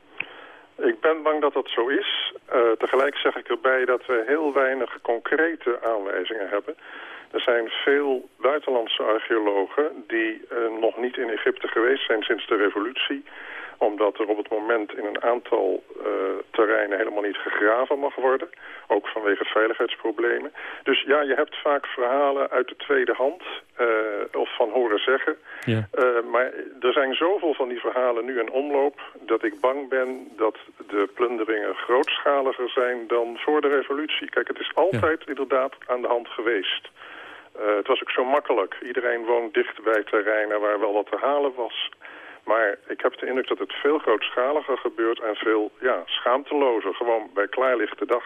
Ik ben bang dat dat zo is. tegelijk zeg ik erbij dat we heel weinig concrete aanwijzingen hebben. Er zijn veel buitenlandse archeologen die uh, nog niet in Egypte geweest zijn sinds de revolutie omdat er op het moment in een aantal uh, terreinen helemaal niet gegraven mag worden. Ook vanwege veiligheidsproblemen. Dus ja, je hebt vaak verhalen uit de tweede hand. Uh, of van horen zeggen. Ja. maar er zijn zoveel van die verhalen nu in omloop... dat ik bang ben dat de plunderingen grootschaliger zijn dan voor de revolutie. Kijk, het is altijd ja. inderdaad aan de hand geweest. Het was ook zo makkelijk. Iedereen woont dicht bij terreinen waar wel wat te halen was. Maar ik heb de indruk dat het veel grootschaliger gebeurt en veel ja, schaamtelozer. Gewoon bij klaarlichte dag.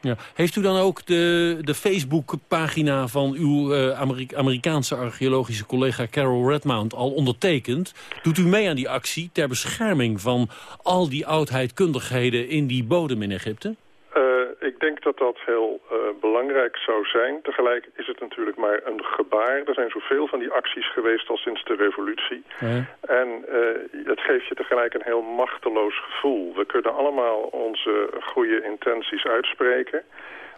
Ja. Heeft u dan ook de, de Facebook-pagina van uw Amerika Amerikaanse archeologische collega Carol Redmount al ondertekend? Doet u mee aan die actie ter bescherming van al die oudheidkundigheden in die bodem in Egypte? Dat dat heel uh, belangrijk zou zijn. Tegelijk is het natuurlijk maar een gebaar. Er zijn zoveel van die acties geweest al sinds de revolutie. Ja. En uh, het geeft je tegelijk een heel machteloos gevoel. We kunnen allemaal onze goede intenties uitspreken.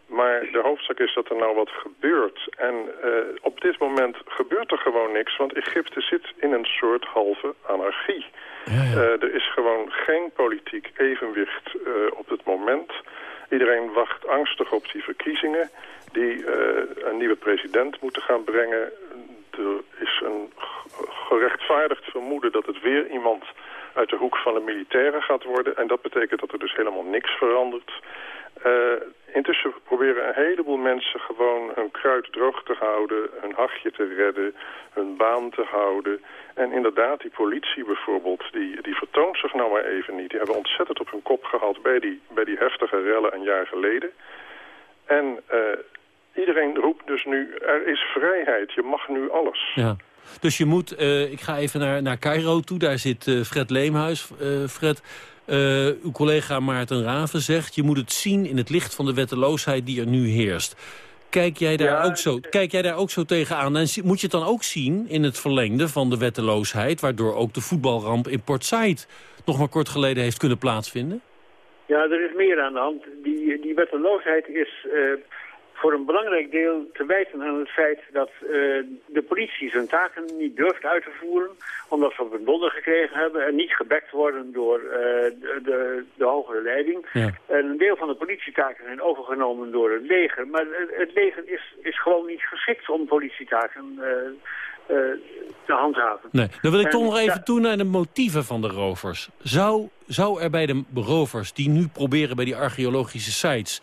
Maar de hoofdzaak is dat er nou wat gebeurt. En uh, op dit moment gebeurt er gewoon niks, want Egypte zit in een soort halve anarchie. Ja, ja. Uh, er is gewoon geen politiek evenwicht uh, op het moment. Iedereen wacht angstig op die verkiezingen die uh, een nieuwe president moeten gaan brengen. Er is een gerechtvaardigd vermoeden dat het weer iemand uit de hoek van de militairen gaat worden. En dat betekent dat er dus helemaal niks verandert. Uh, intussen proberen een heleboel mensen gewoon hun kruid droog te houden, hun hachje te redden, hun baan te houden. En inderdaad, die politie bijvoorbeeld, die, die vertoont zich nou maar even niet. Die hebben ontzettend op hun kop gehaald bij die, bij die heftige rellen een jaar geleden. En uh, iedereen roept dus nu, er is vrijheid, je mag nu alles. Ja. Dus je moet, uh, ik ga even naar, naar Cairo toe, daar zit Fred Leemhuis. Fred, uh, uw collega Maarten Raven zegt... je moet het zien in het licht van de wetteloosheid die er nu heerst. Kijk jij daar, ja, ook, zo, kijk jij daar ook zo tegenaan? En moet je het dan ook zien in het verlengde van de wetteloosheid... waardoor ook de voetbalramp in Port Said nog maar kort geleden heeft kunnen plaatsvinden? Ja, er is meer aan de hand. Die, die wetteloosheid is... Uh voor een belangrijk deel te wijten aan het feit dat uh, de politie zijn taken niet durft uit te voeren, omdat ze op hun donder gekregen hebben en niet gebekt worden door uh, de, de, de, hogere leiding. Ja. En een deel van de politietaken zijn overgenomen door het leger, maar het, het leger is, is gewoon niet geschikt om politietaken uh, te handhaven. Nee. Dan wil ik toch nog even toe naar de motieven van de rovers. Zou, zou er bij de rovers die nu proberen bij die archeologische sites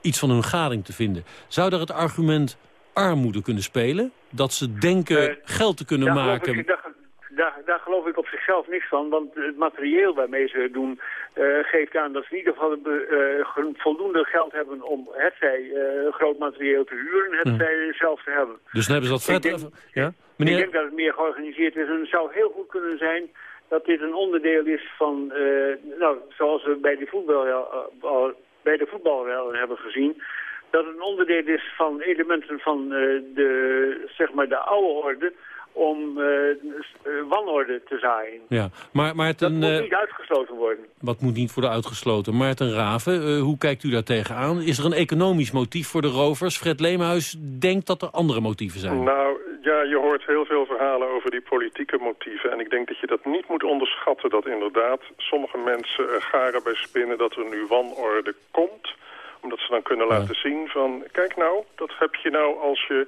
iets van hun gading te vinden... zou daar het argument armoede kunnen spelen? Dat ze denken uh, geld te kunnen maken... Ik, daar, daar, daar, geloof ik op zichzelf niks van, want het materieel waarmee ze het doen... Uh, geeft aan dat ze in ieder geval uh, voldoende geld hebben om het zij groot materieel te huren, het zij ja. zelf te hebben. Dus dan hebben ze dat vet... Denk, ja? Meneer... Ik denk dat het meer georganiseerd is. En het zou heel goed kunnen zijn dat dit een onderdeel is van, nou, zoals we bij de voetbal, bij de voetbalrel hebben gezien, dat het een onderdeel is van elementen van de, zeg maar, de oude orde om uh, wanorde te zaaien. Ja, maar Maarten, dat moet niet uitgesloten worden. Wat moet niet worden uitgesloten? Maarten Raven, uh, hoe kijkt u daar tegenaan? Is er een economisch motief voor de rovers? Fred Leemhuis denkt dat er andere motieven zijn. Nou, ja, je hoort heel veel verhalen over die politieke motieven. En ik denk dat je dat niet moet onderschatten. Dat inderdaad sommige mensen er garen bij spinnen dat er nu wanorde komt omdat ze dan kunnen ja. laten zien van... kijk nou, dat heb je nou als je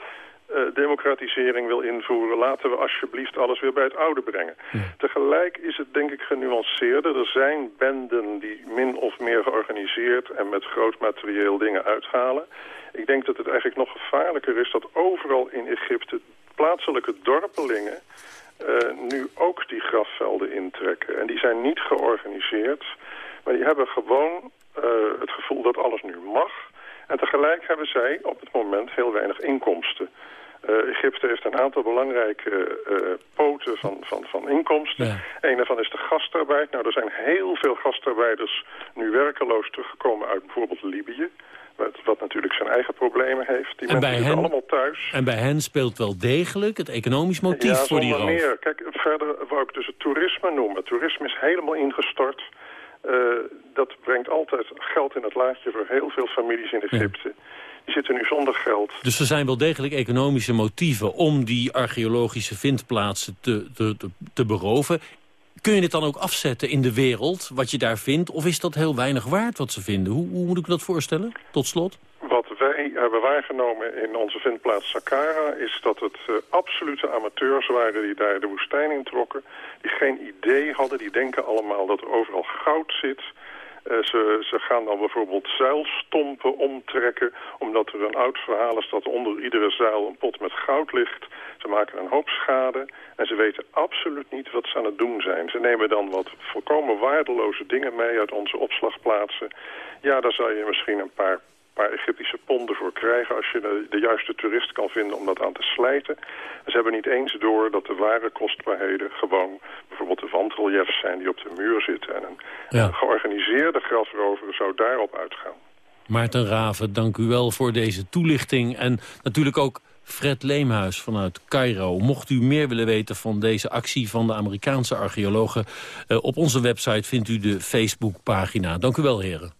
democratisering wil invoeren... laten we alsjeblieft alles weer bij het oude brengen. Ja. Tegelijk is het denk ik genuanceerder. Er zijn benden die min of meer georganiseerd... en met groot materieel dingen uithalen. Ik denk dat het eigenlijk nog gevaarlijker is... dat overal in Egypte plaatselijke dorpelingen... Uh, nu ook die grafvelden intrekken. En die zijn niet georganiseerd... maar die hebben gewoon uh, het gevoel dat alles nu mag... En tegelijk hebben zij op het moment heel weinig inkomsten. Uh, Egypte heeft een aantal belangrijke uh, poten van, van, van inkomsten. Ja. Een daarvan is de gastarbeid. Nou, er zijn heel veel gastarbeiders nu werkeloos teruggekomen uit bijvoorbeeld Libië. Wat, wat natuurlijk zijn eigen problemen heeft. Die en mensen zitten allemaal thuis. En bij hen speelt wel degelijk het economisch motief ja, voor die roof. meer. Kijk, verder wou ik dus het toerisme noemen. Toerisme is helemaal ingestort. Uh, dat brengt altijd geld in het laadje voor heel veel families in Egypte. Ja. Die zitten nu zonder geld. Dus er zijn wel degelijk economische motieven om die archeologische vindplaatsen te, te, te, te beroven. Kun je dit dan ook afzetten in de wereld, wat je daar vindt? Of is dat heel weinig waard wat ze vinden? Hoe, hoe moet ik dat voorstellen, tot slot? Wat wij hebben waargenomen in onze vindplaats Saqqara... is dat het uh, absolute amateurs waren die daar de woestijn in trokken. Die geen idee hadden, die denken allemaal dat er overal goud zit... Uh, ze, ze, gaan dan bijvoorbeeld zeilstompen omtrekken... omdat er een oud verhaal is dat onder iedere zeil een pot met goud ligt. Ze maken een hoop schade en ze weten absoluut niet wat ze aan het doen zijn. Ze nemen dan wat volkomen waardeloze dingen mee uit onze opslagplaatsen. Ja, daar zou je misschien een paar paar Egyptische ponden voor krijgen... als je de, de, juiste toerist kan vinden om dat aan te slijten. Ze hebben niet eens door dat de ware kostbaarheden gewoon... bijvoorbeeld de wandreliefs zijn die op de muur zitten. En een, ja. een georganiseerde grafrover zou daarop uitgaan. Maarten Raven, dank u wel voor deze toelichting. En natuurlijk ook Fred Leemhuis vanuit Cairo. Mocht u meer willen weten van deze actie van de Amerikaanse archeologen... Uh, op onze website vindt u de Facebookpagina. Dank u wel, heren.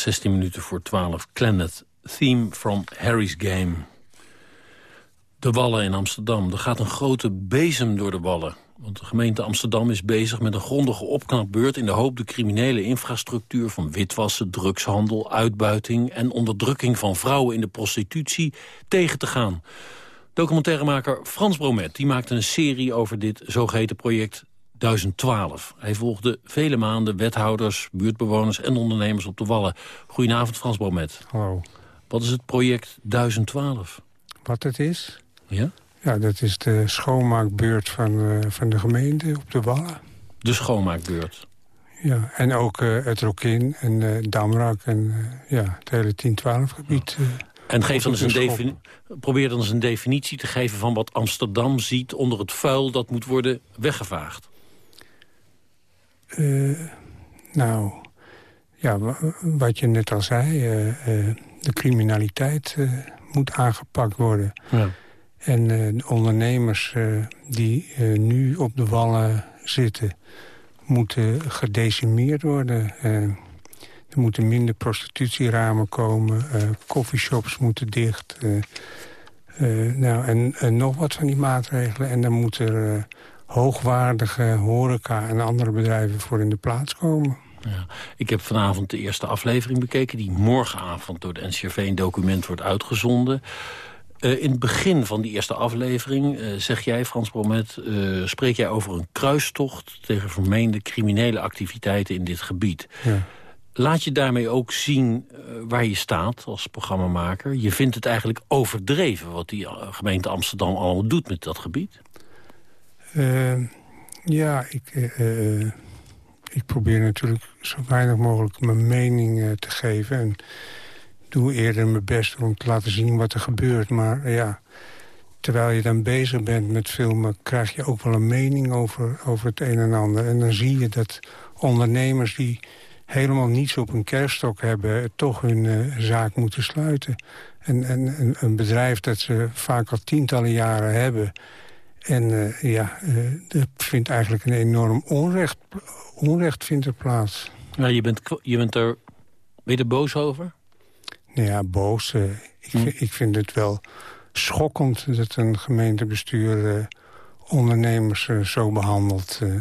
16 minuten voor 12. Planet Theme from Harry's Game. De Wallen in Amsterdam. Er gaat een grote bezem door de Wallen. Want de gemeente Amsterdam is bezig met een grondige opknapbeurt... in de hoop de criminele infrastructuur van witwassen, drugshandel... uitbuiting en onderdrukking van vrouwen in de prostitutie tegen te gaan. Documentairemaker Frans Bromet die maakte een serie over dit zogeheten project 1012. Hij volgde vele maanden wethouders, buurtbewoners en ondernemers op de Wallen. Goedenavond Frans Bromet. Hallo. Wat is het project 1012? Wat het is? Ja? Ja, dat is de schoonmaakbeurt van, uh, van de gemeente op de Wallen. De schoonmaakbeurt? Ja, en ook uh, het Rokin en uh, Damrak en ja, het hele 10-12 gebied. En geef dan eens een probeer dan eens een definitie te geven van wat Amsterdam ziet onder het vuil dat moet worden weggevaagd. Eh, nou, ja, wa- wat je net al zei, eh, eh, de criminaliteit moet aangepakt worden. Ja. En de ondernemers die nu op de wallen zitten... moeten gedecimeerd worden. Er moeten minder prostitutieramen komen. coffeeshops moeten dicht. nou, en, en nog wat van die maatregelen. En dan moet er hoogwaardige horeca en andere bedrijven voor in de plaats komen. Ja. Ik heb vanavond de eerste aflevering bekeken... die morgenavond door de NCRV een document wordt uitgezonden. Eh, in het begin van die eerste aflevering eh, zeg jij, Frans Bromet... eh, spreek jij over een kruistocht tegen vermeende criminele activiteiten in dit gebied. Ja. Laat je daarmee ook zien waar je staat als programmamaker? Je vindt het eigenlijk overdreven wat die gemeente Amsterdam allemaal doet met dat gebied? Eh, ja, ik, eh, eh, ik probeer natuurlijk zo weinig mogelijk mijn mening eh, te geven. En doe eerder mijn best om te laten zien wat er gebeurt. Maar ja, terwijl je dan bezig bent met filmen... krijg je ook wel een mening over, over het een en ander. En dan zie je dat ondernemers die helemaal niets op een kerststok hebben... toch hun zaak moeten sluiten. En, en, en een bedrijf dat ze vaak al tientallen jaren hebben... En eh, ja, eh, er vindt eigenlijk een enorm onrecht, onrecht vindt er plaats. Ja, je, bent, je bent er... Ben je er boos over? Nou ja, boos. eh, ik, vind, ik vind het wel schokkend dat een gemeentebestuur eh, ondernemers eh, zo behandelt. Eh,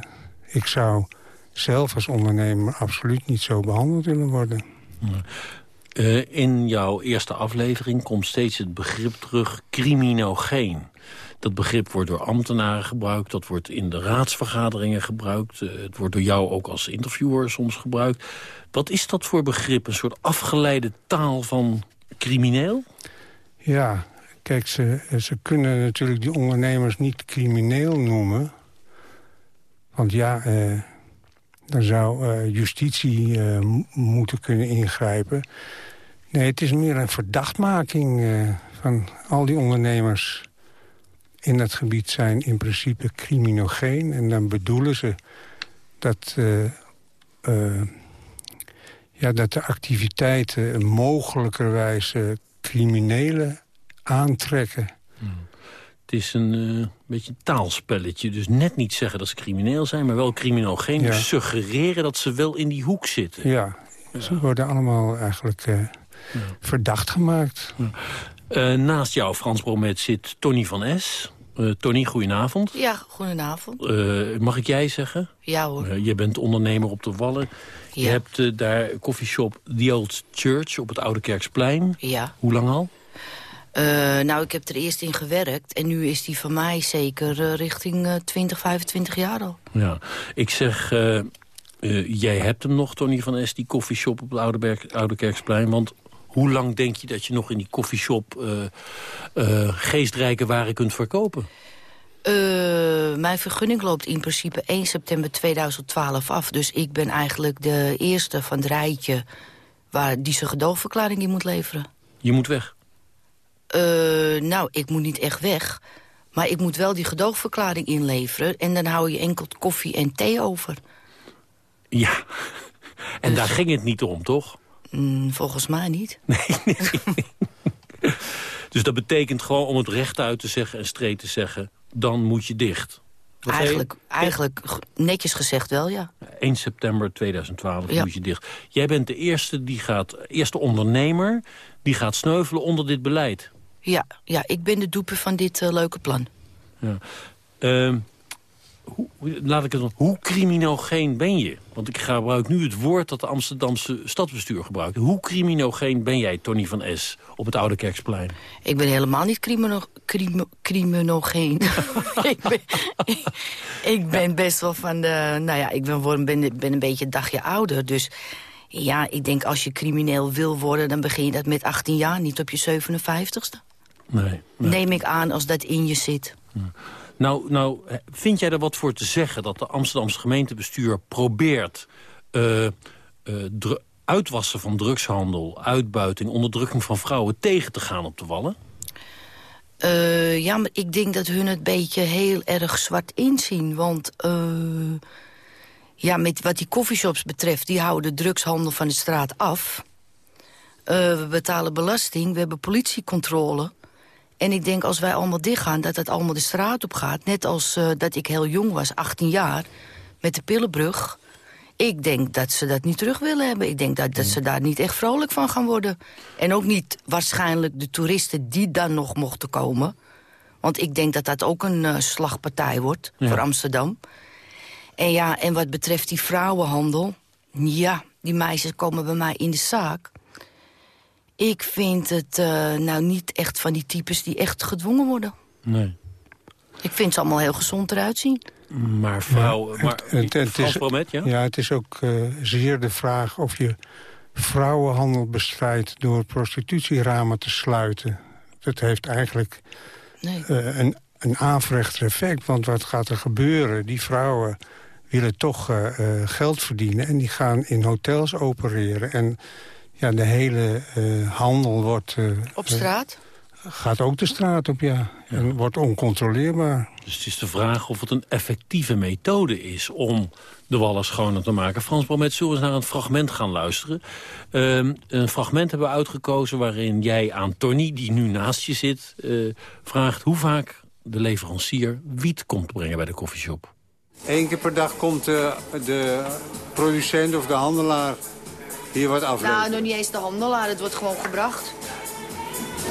ik zou zelf als ondernemer absoluut niet zo behandeld willen worden. Eh, in jouw eerste aflevering komt steeds het begrip terug criminogeen. Dat begrip wordt door ambtenaren gebruikt, dat wordt in de raadsvergaderingen gebruikt. eh, het wordt door jou ook als interviewer soms gebruikt. Wat is dat voor begrip? Een soort afgeleide taal van crimineel? Ja, kijk, ze, ze kunnen natuurlijk die ondernemers niet crimineel noemen. Want ja, eh, dan zou eh, justitie eh, moeten kunnen ingrijpen. Nee, het is meer een verdachtmaking eh, van al die ondernemers in het gebied zijn in principe criminogeen. En dan bedoelen ze dat, eh, eh, ja, dat de activiteiten mogelijkerwijs eh, criminelen aantrekken. Het is een eh, beetje een taalspelletje. Dus net niet zeggen dat ze crimineel zijn, maar wel criminogeen. Ja. Dus suggereren dat ze wel in die hoek zitten. Ja, ze worden allemaal eigenlijk verdacht gemaakt. Eh, naast jou, Frans Bromet, zit Tony van S. Eh, Tony, goedenavond. Ja, goedenavond. Eh, mag ik jij zeggen? Ja hoor. Je bent ondernemer op de Wallen. Je hebt daar koffieshop The Old Church op het Oude Kerksplein. Ja. Hoe lang al? Nou, ik heb er eerst in gewerkt. En nu is die van mij zeker richting eh 20, 25 jaar al. Ja. Ik zeg, jij hebt hem nog, Tony van S, die koffieshop op het Oude, Oude Kerksplein. Want hoe lang denk je dat je nog in die koffieshop eh, geestrijke waren kunt verkopen? Eh, mijn vergunning loopt in principe 1 september 2012 af. Dus ik ben eigenlijk de eerste van het rijtje... waar die zijn gedoogverklaring in moet leveren. Je moet weg. Nou, ik moet niet echt weg. Maar ik moet wel die gedoogverklaring inleveren. En dan hou je enkel koffie en thee over. Ja. En daar ging het niet om, toch? Mm, volgens mij niet. Dus dat betekent gewoon om het recht uit te zeggen en streed te zeggen... dan moet je dicht. Eigenlijk, eigenlijk netjes gezegd wel, ja. 1 september 2012 Ja. moet je dicht. Jij bent de eerste, die gaat, eerste ondernemer die gaat sneuvelen onder dit beleid. Ja, ja ik ben de dupe van dit eh, leuke plan. Ja. Ehm, hoe, laat ik het dan. Hoe criminogeen ben je? Want ik gebruik nu het woord dat de Amsterdamse stadsbestuur gebruikt. Hoe criminogeen ben jij, Tony van S, op het Oude Kerksplein? Ik ben helemaal niet crimino, crimo, criminogeen. ik, ben, ik, ik ben best wel van de... Nou ja, ik ben, ben, ben een beetje een dagje ouder. Dus ja, ik denk als je crimineel wil worden... dan begin je dat met 18 jaar, niet op je 57ste. Nee. Neem ik aan als dat in je zit. Nou, nou, vind jij er wat voor te zeggen dat de Amsterdamse gemeentebestuur probeert... eh, eh, uitwassen van drugshandel, uitbuiting, onderdrukking van vrouwen tegen te gaan op de Wallen? Uh, ja, maar ik denk dat hun het beetje heel erg zwart inzien. Want ja, met wat die coffeeshops betreft, die houden de drugshandel van de straat af. We betalen belasting, we hebben politiecontrole. En ik denk als wij allemaal dichtgaan, dat het allemaal de straat op gaat. Net als uh, dat ik heel jong was, 18 jaar, met de pillenbrug. Ik denk dat ze dat niet terug willen hebben. Ik denk dat, dat ze daar niet echt vrolijk van gaan worden. En ook niet waarschijnlijk de toeristen die dan nog mochten komen. Want ik denk dat dat ook een uh, slagpartij wordt ja. voor Amsterdam. En ja, en wat betreft die vrouwenhandel... ja, die meisjes komen bij mij in de zaak... Ik vind het uh, nou niet echt van die types die echt gedwongen worden. Nee. Ik vind ze allemaal heel gezond eruit zien. Maar vrouw... Ja, maar, het, het, het is, ja? ja, het is ook uh, zeer de vraag of je vrouwenhandel bestrijdt... door prostitutieramen te sluiten. Dat heeft eigenlijk nee. uh, een, een aanverrechter effect. Want wat gaat er gebeuren? Die vrouwen willen toch uh, geld verdienen... en die gaan in hotels opereren. En ja, de hele uh, handel wordt... Uh, op straat? Uh, gaat ook de straat op, ja. En wordt oncontroleerbaar. Dus het is de vraag of het een effectieve methode is... om de wallen schoner te maken. Frans Bromet, zullen we eens naar een fragment gaan luisteren? Uh, een fragment hebben we uitgekozen waarin jij aan Tony, die nu naast je zit... vraagt hoe vaak de leverancier wiet komt brengen bij de koffieshop. Eén keer per dag komt de, de producent of de handelaar hier wat afleveren? Nou, nog niet eens de handelaar. Het wordt gewoon gebracht.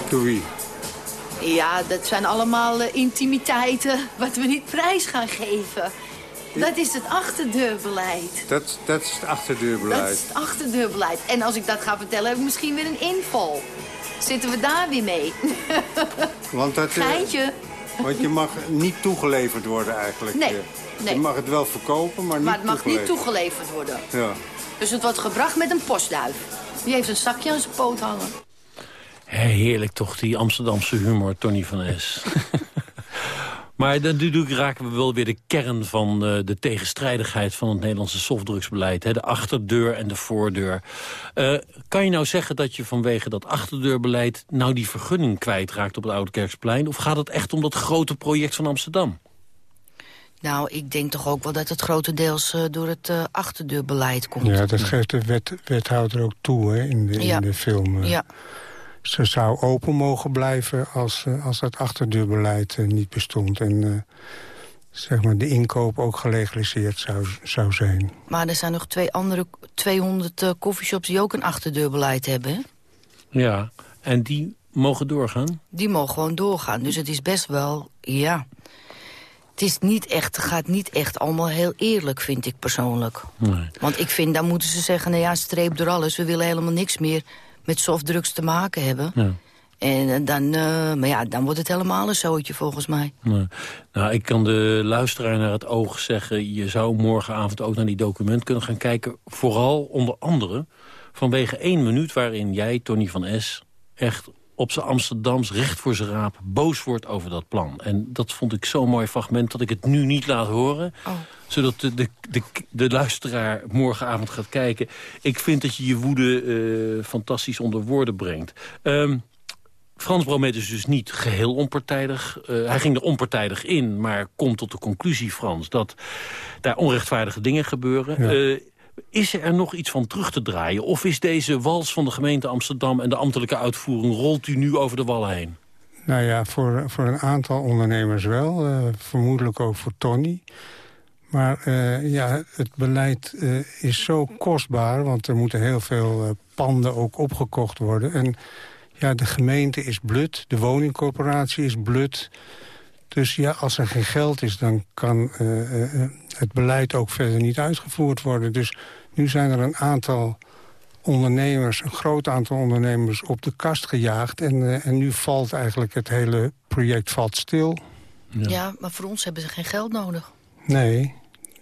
Door wie? Ja, dat zijn allemaal uh, intimiteiten wat we niet prijs gaan geven. Dat is het achterdeurbeleid. Dat, dat is het achterdeurbeleid? Dat is het achterdeurbeleid. En als ik dat ga vertellen, heb ik misschien weer een inval. Zitten we daar weer mee? Want dat, Geintje. Uh, want je mag niet toegeleverd worden eigenlijk. Nee, nee. Je mag het wel verkopen, maar niet Maar het mag toegeleverd. niet toegeleverd worden. Ja. Dus het wordt gebracht met een postduif. Die heeft een zakje aan zijn poot hangen. Heerlijk toch, die Amsterdamse humor, Tony van Es. maar natuurlijk raken we wel weer de kern van uh, de tegenstrijdigheid... van het Nederlandse softdrugsbeleid. Hè? De achterdeur en de voordeur. Uh, kan je nou zeggen dat je vanwege dat achterdeurbeleid... nou die vergunning kwijtraakt op het Oude Kerksplein? Of gaat het echt om dat grote project van Amsterdam? Nou, ik denk toch ook wel dat het grotendeels uh, door het uh, achterdeurbeleid komt. Ja, dat geeft de wet, wethouder ook toe hè, in, de, ja. in de film. Ja. Ze zou open mogen blijven als, uh, als dat achterdeurbeleid niet bestond. En zeg maar de inkoop ook gelegaliseerd zou, zou zijn. Maar er zijn nog twee andere 200 koffieshops die ook een achterdeurbeleid hebben, hè? Ja, en die mogen doorgaan? Die mogen gewoon doorgaan, dus het is best wel, ja... Het is niet echt, gaat niet echt allemaal heel eerlijk, vind ik persoonlijk. Nee. Want ik vind, dan moeten ze zeggen, nou ja, streep door alles. We willen helemaal niks meer met softdrugs te maken hebben. Ja. En dan, uh, maar ja, dan wordt het helemaal een zootje volgens mij. Nee. Nou, ik kan de luisteraar naar het oog zeggen... je zou morgenavond ook naar die document kunnen gaan kijken. Vooral onder andere vanwege één minuut waarin jij, Tony van S... echt op zijn Amsterdams recht voor zijn raap boos wordt over dat plan. En dat vond ik zo'n mooi fragment dat ik het nu niet laat horen. Oh. Zodat de, de, de, de, luisteraar morgenavond gaat kijken. Ik vind dat je je woede uh, fantastisch onder woorden brengt. Um, Frans Bromet is dus niet geheel onpartijdig. Uh, hij ging er onpartijdig in, maar komt tot de conclusie, Frans... dat daar onrechtvaardige dingen gebeuren. Ja. Uh, is er nog iets van terug te draaien? Of is deze wals van de gemeente Amsterdam en de ambtelijke uitvoering... rolt u nu over de wallen heen? Nou ja, voor, voor een aantal ondernemers wel. Uh, vermoedelijk ook voor Tony. Maar uh, ja, het beleid uh, is zo kostbaar... want er moeten heel veel panden ook opgekocht worden. En ja, de gemeente is blut, de woningcorporatie is blut... Dus ja, als er geen geld is, dan kan uh, uh, het beleid ook verder niet uitgevoerd worden. Dus nu zijn er een aantal ondernemers, een groot aantal ondernemers op de kast gejaagd. En, uh, en nu valt eigenlijk het hele project valt stil. Ja. ja. maar voor ons hebben ze geen geld nodig. Nee.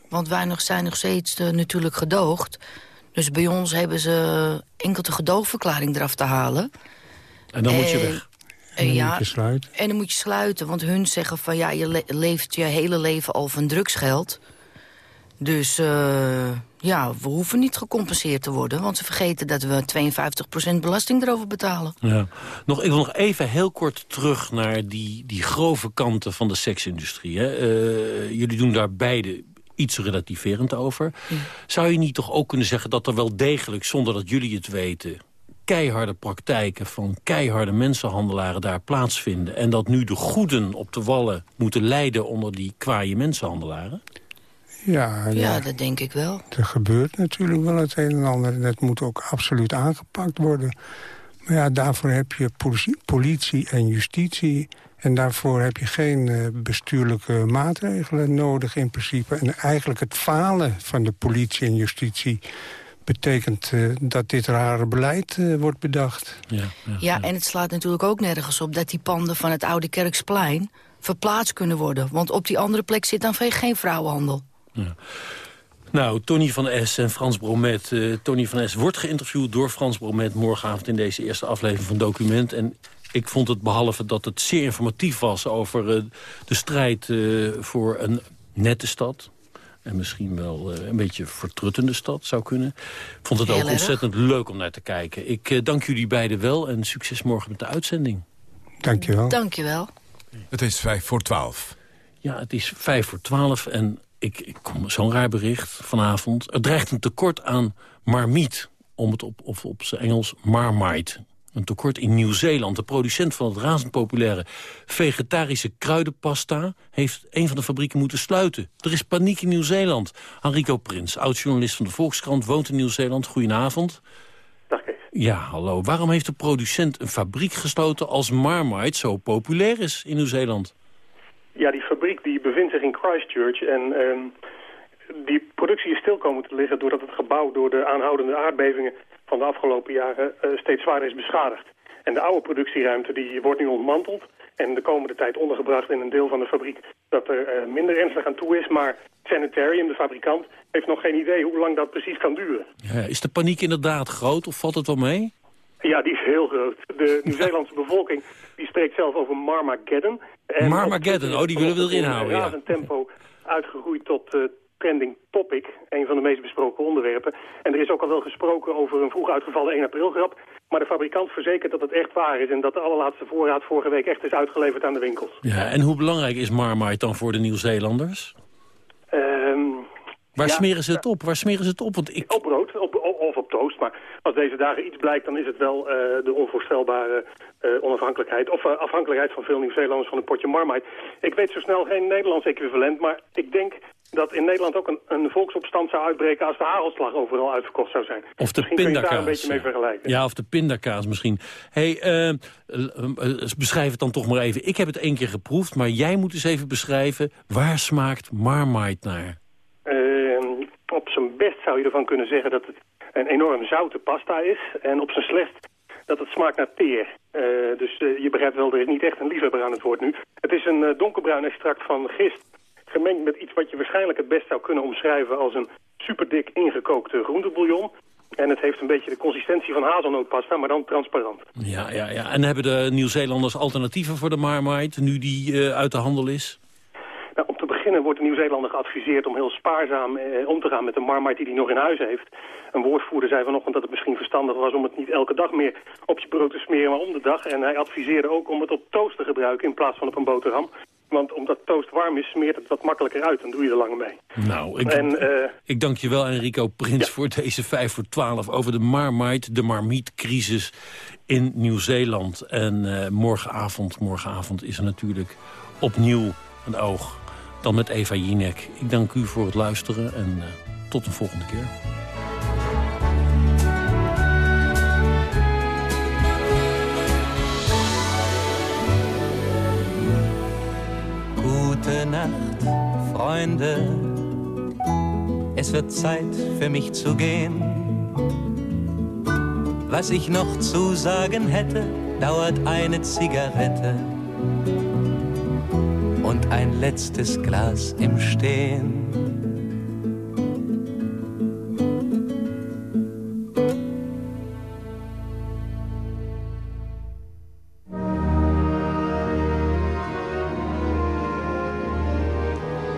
Want wij nog zijn nog steeds natuurlijk gedoogd. Dus bij ons hebben ze enkel de gedoogverklaring eraf te halen. En dan moet je weg. En dan ja, moet je sluiten. En dan moet je sluiten, want hun zeggen van... ja, je le leeft je hele leven al van drugsgeld. Dus uh, Ja, we hoeven niet gecompenseerd te worden... want ze vergeten dat we 52% belasting erover betalen. Ja. Nog, ik wil nog even heel kort terug naar die, die grove kanten van de seksindustrie. Hè. Uh, jullie doen daar beide iets relativerend over. Zou je niet toch ook kunnen zeggen dat er wel degelijk... zonder dat jullie het weten keiharde praktijken van keiharde mensenhandelaren daar plaatsvinden... en dat nu de goeden op de wallen moeten lijden onder die kwaaie mensenhandelaren? Ja, ja, ja, dat denk ik wel. Er gebeurt natuurlijk wel het een en ander. En dat moet ook absoluut aangepakt worden. Maar ja, daarvoor heb je politie, politie en justitie. En daarvoor heb je geen uh, bestuurlijke maatregelen nodig in principe. En eigenlijk het falen van de politie en justitie betekent uh, dat dit rare beleid uh, wordt bedacht. Ja, ja, ja, en het slaat natuurlijk ook nergens op... dat die panden van het Oude Kerksplein verplaatst kunnen worden. Want op die andere plek zit dan geen vrouwenhandel. Ja. Nou, Tony van S en Frans Bromet. Uh, Tony van S wordt geïnterviewd door Frans Bromet... morgenavond in deze eerste aflevering van Document. En ik vond het, behalve dat het zeer informatief was... over uh, de strijd uh, voor een nette stad... en misschien wel een beetje vertruttende stad zou kunnen... vond het Heel ook erg. ontzettend leuk om naar te kijken. Ik dank jullie beiden wel en succes morgen met de uitzending. Dank je wel. Dank je wel. Het is vijf voor twaalf. Ja, het is vijf voor twaalf en ik, ik kom zo'n raar bericht vanavond. Er dreigt een tekort aan marmiet, om het op, op, op zijn Engels marmite. Een tekort in Nieuw-Zeeland. De producent van het razend populaire vegetarische kruidenpasta... heeft een van de fabrieken moeten sluiten. Er is paniek in Nieuw-Zeeland. Enrico Prins, oud-journalist van de Volkskrant, woont in Nieuw-Zeeland. Goedenavond. Dag Kees. Ja, hallo. Waarom heeft de producent een fabriek gesloten als Marmite zo populair is in Nieuw-Zeeland? Ja, die fabriek die bevindt zich in Christchurch en uh, die productie is stil komen te liggen doordat het gebouw door de aanhoudende aardbevingen van de afgelopen jaren uh, steeds zwaarder is beschadigd. En de oude productieruimte die wordt nu ontmanteld en de komende tijd ondergebracht in een deel van de fabriek dat er uh, minder ernstig aan toe is. Maar Sanitarium, de fabrikant, heeft nog geen idee hoe lang dat precies kan duren. Is de paniek inderdaad groot of valt het wel mee? Ja, die is heel groot. De Nieuw-Zeelandse bevolking die spreekt zelf over Marmageddon. En Marmageddon, oh, die willen we erin houden. Ja, een tempo uitgegroeid tot uh, trending topic, een van de meest besproken onderwerpen. En er is ook al wel gesproken over een vroeg uitgevallen 1 april grap. Maar de fabrikant verzekert dat het echt waar is... en dat de allerlaatste voorraad vorige week echt is uitgeleverd aan de winkels. Ja, en hoe belangrijk is Marmite dan voor de Nieuw-Zeelanders? Um, Waar smeren ze het op? Waar smeren ze het op? Want ik... Op brood op, of op toast. Maar als deze dagen iets blijkt, dan is het wel uh, de onvoorstelbare uh, onafhankelijkheid... of uh, afhankelijkheid van veel Nieuw-Zeelanders van een potje marmite. Ik weet zo snel geen Nederlands equivalent, maar ik denk dat in Nederland ook een, een volksopstand zou uitbreken... als de hagelslag overal uitverkocht zou zijn. Of de misschien pindakaas. daar een beetje mee vergelijken. Ja, of de pindakaas misschien. hey, beschrijf het dan toch maar even. Ik heb het één keer geproefd, maar jij moet eens even beschrijven... waar smaakt marmite naar? Zijn best zou je ervan kunnen zeggen dat het een enorm zoute pasta is. En op zijn slechtst dat het smaakt naar teer. Uh, dus uh, je begrijpt wel, er is niet echt een liefhebber aan het woord nu. Het is een uh, donkerbruin extract van gist gemengd met iets wat je waarschijnlijk het best zou kunnen omschrijven als een superdik ingekookte groentebouillon. En het heeft een beetje de consistentie van hazelnootpasta, maar dan transparant. Ja, ja, ja. En hebben de Nieuw-Zeelanders alternatieven voor de Marmite, nu die uit de handel is? Beginnen wordt de Nieuw-Zeelander geadviseerd om heel spaarzaam eh, om te gaan met de marmite die hij nog in huis heeft. Een woordvoerder zei vanochtend dat het misschien verstandig was om het niet elke dag meer op je brood te smeren, maar om de dag. En hij adviseerde ook om het op toast te gebruiken in plaats van op een boterham. Want omdat toast warm is, smeert het wat makkelijker uit. Dan doe je er langer mee. Nou, ik, en, uh, ik dank je wel, Enrico Prins, ja. voor deze 5 voor 12 over de marmite, de marmietcrisis in Nieuw-Zeeland. En uh, morgenavond, morgenavond is er natuurlijk opnieuw een oog dan met Eva Jinek. Ik dank u voor het luisteren en uh, tot een volgende keer. Gute Nacht, Freunde. Es wird Zeit für mich zu gehen. Was ich noch zu sagen hätte, dauert eine Zigarette und ein letztes Glas im Stehen.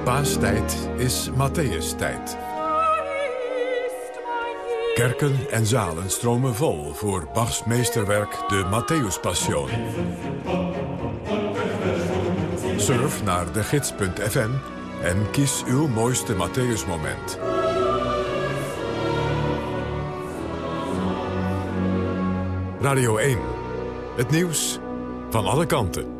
Paastijd is Matthäus-tijd. Kerken en zalen stromen vol voor Bachs meesterwerk de Matthäus Passion. Surf naar de gids.fm en kies uw mooiste Matthäus-moment. Radio 1. Het nieuws van alle kanten.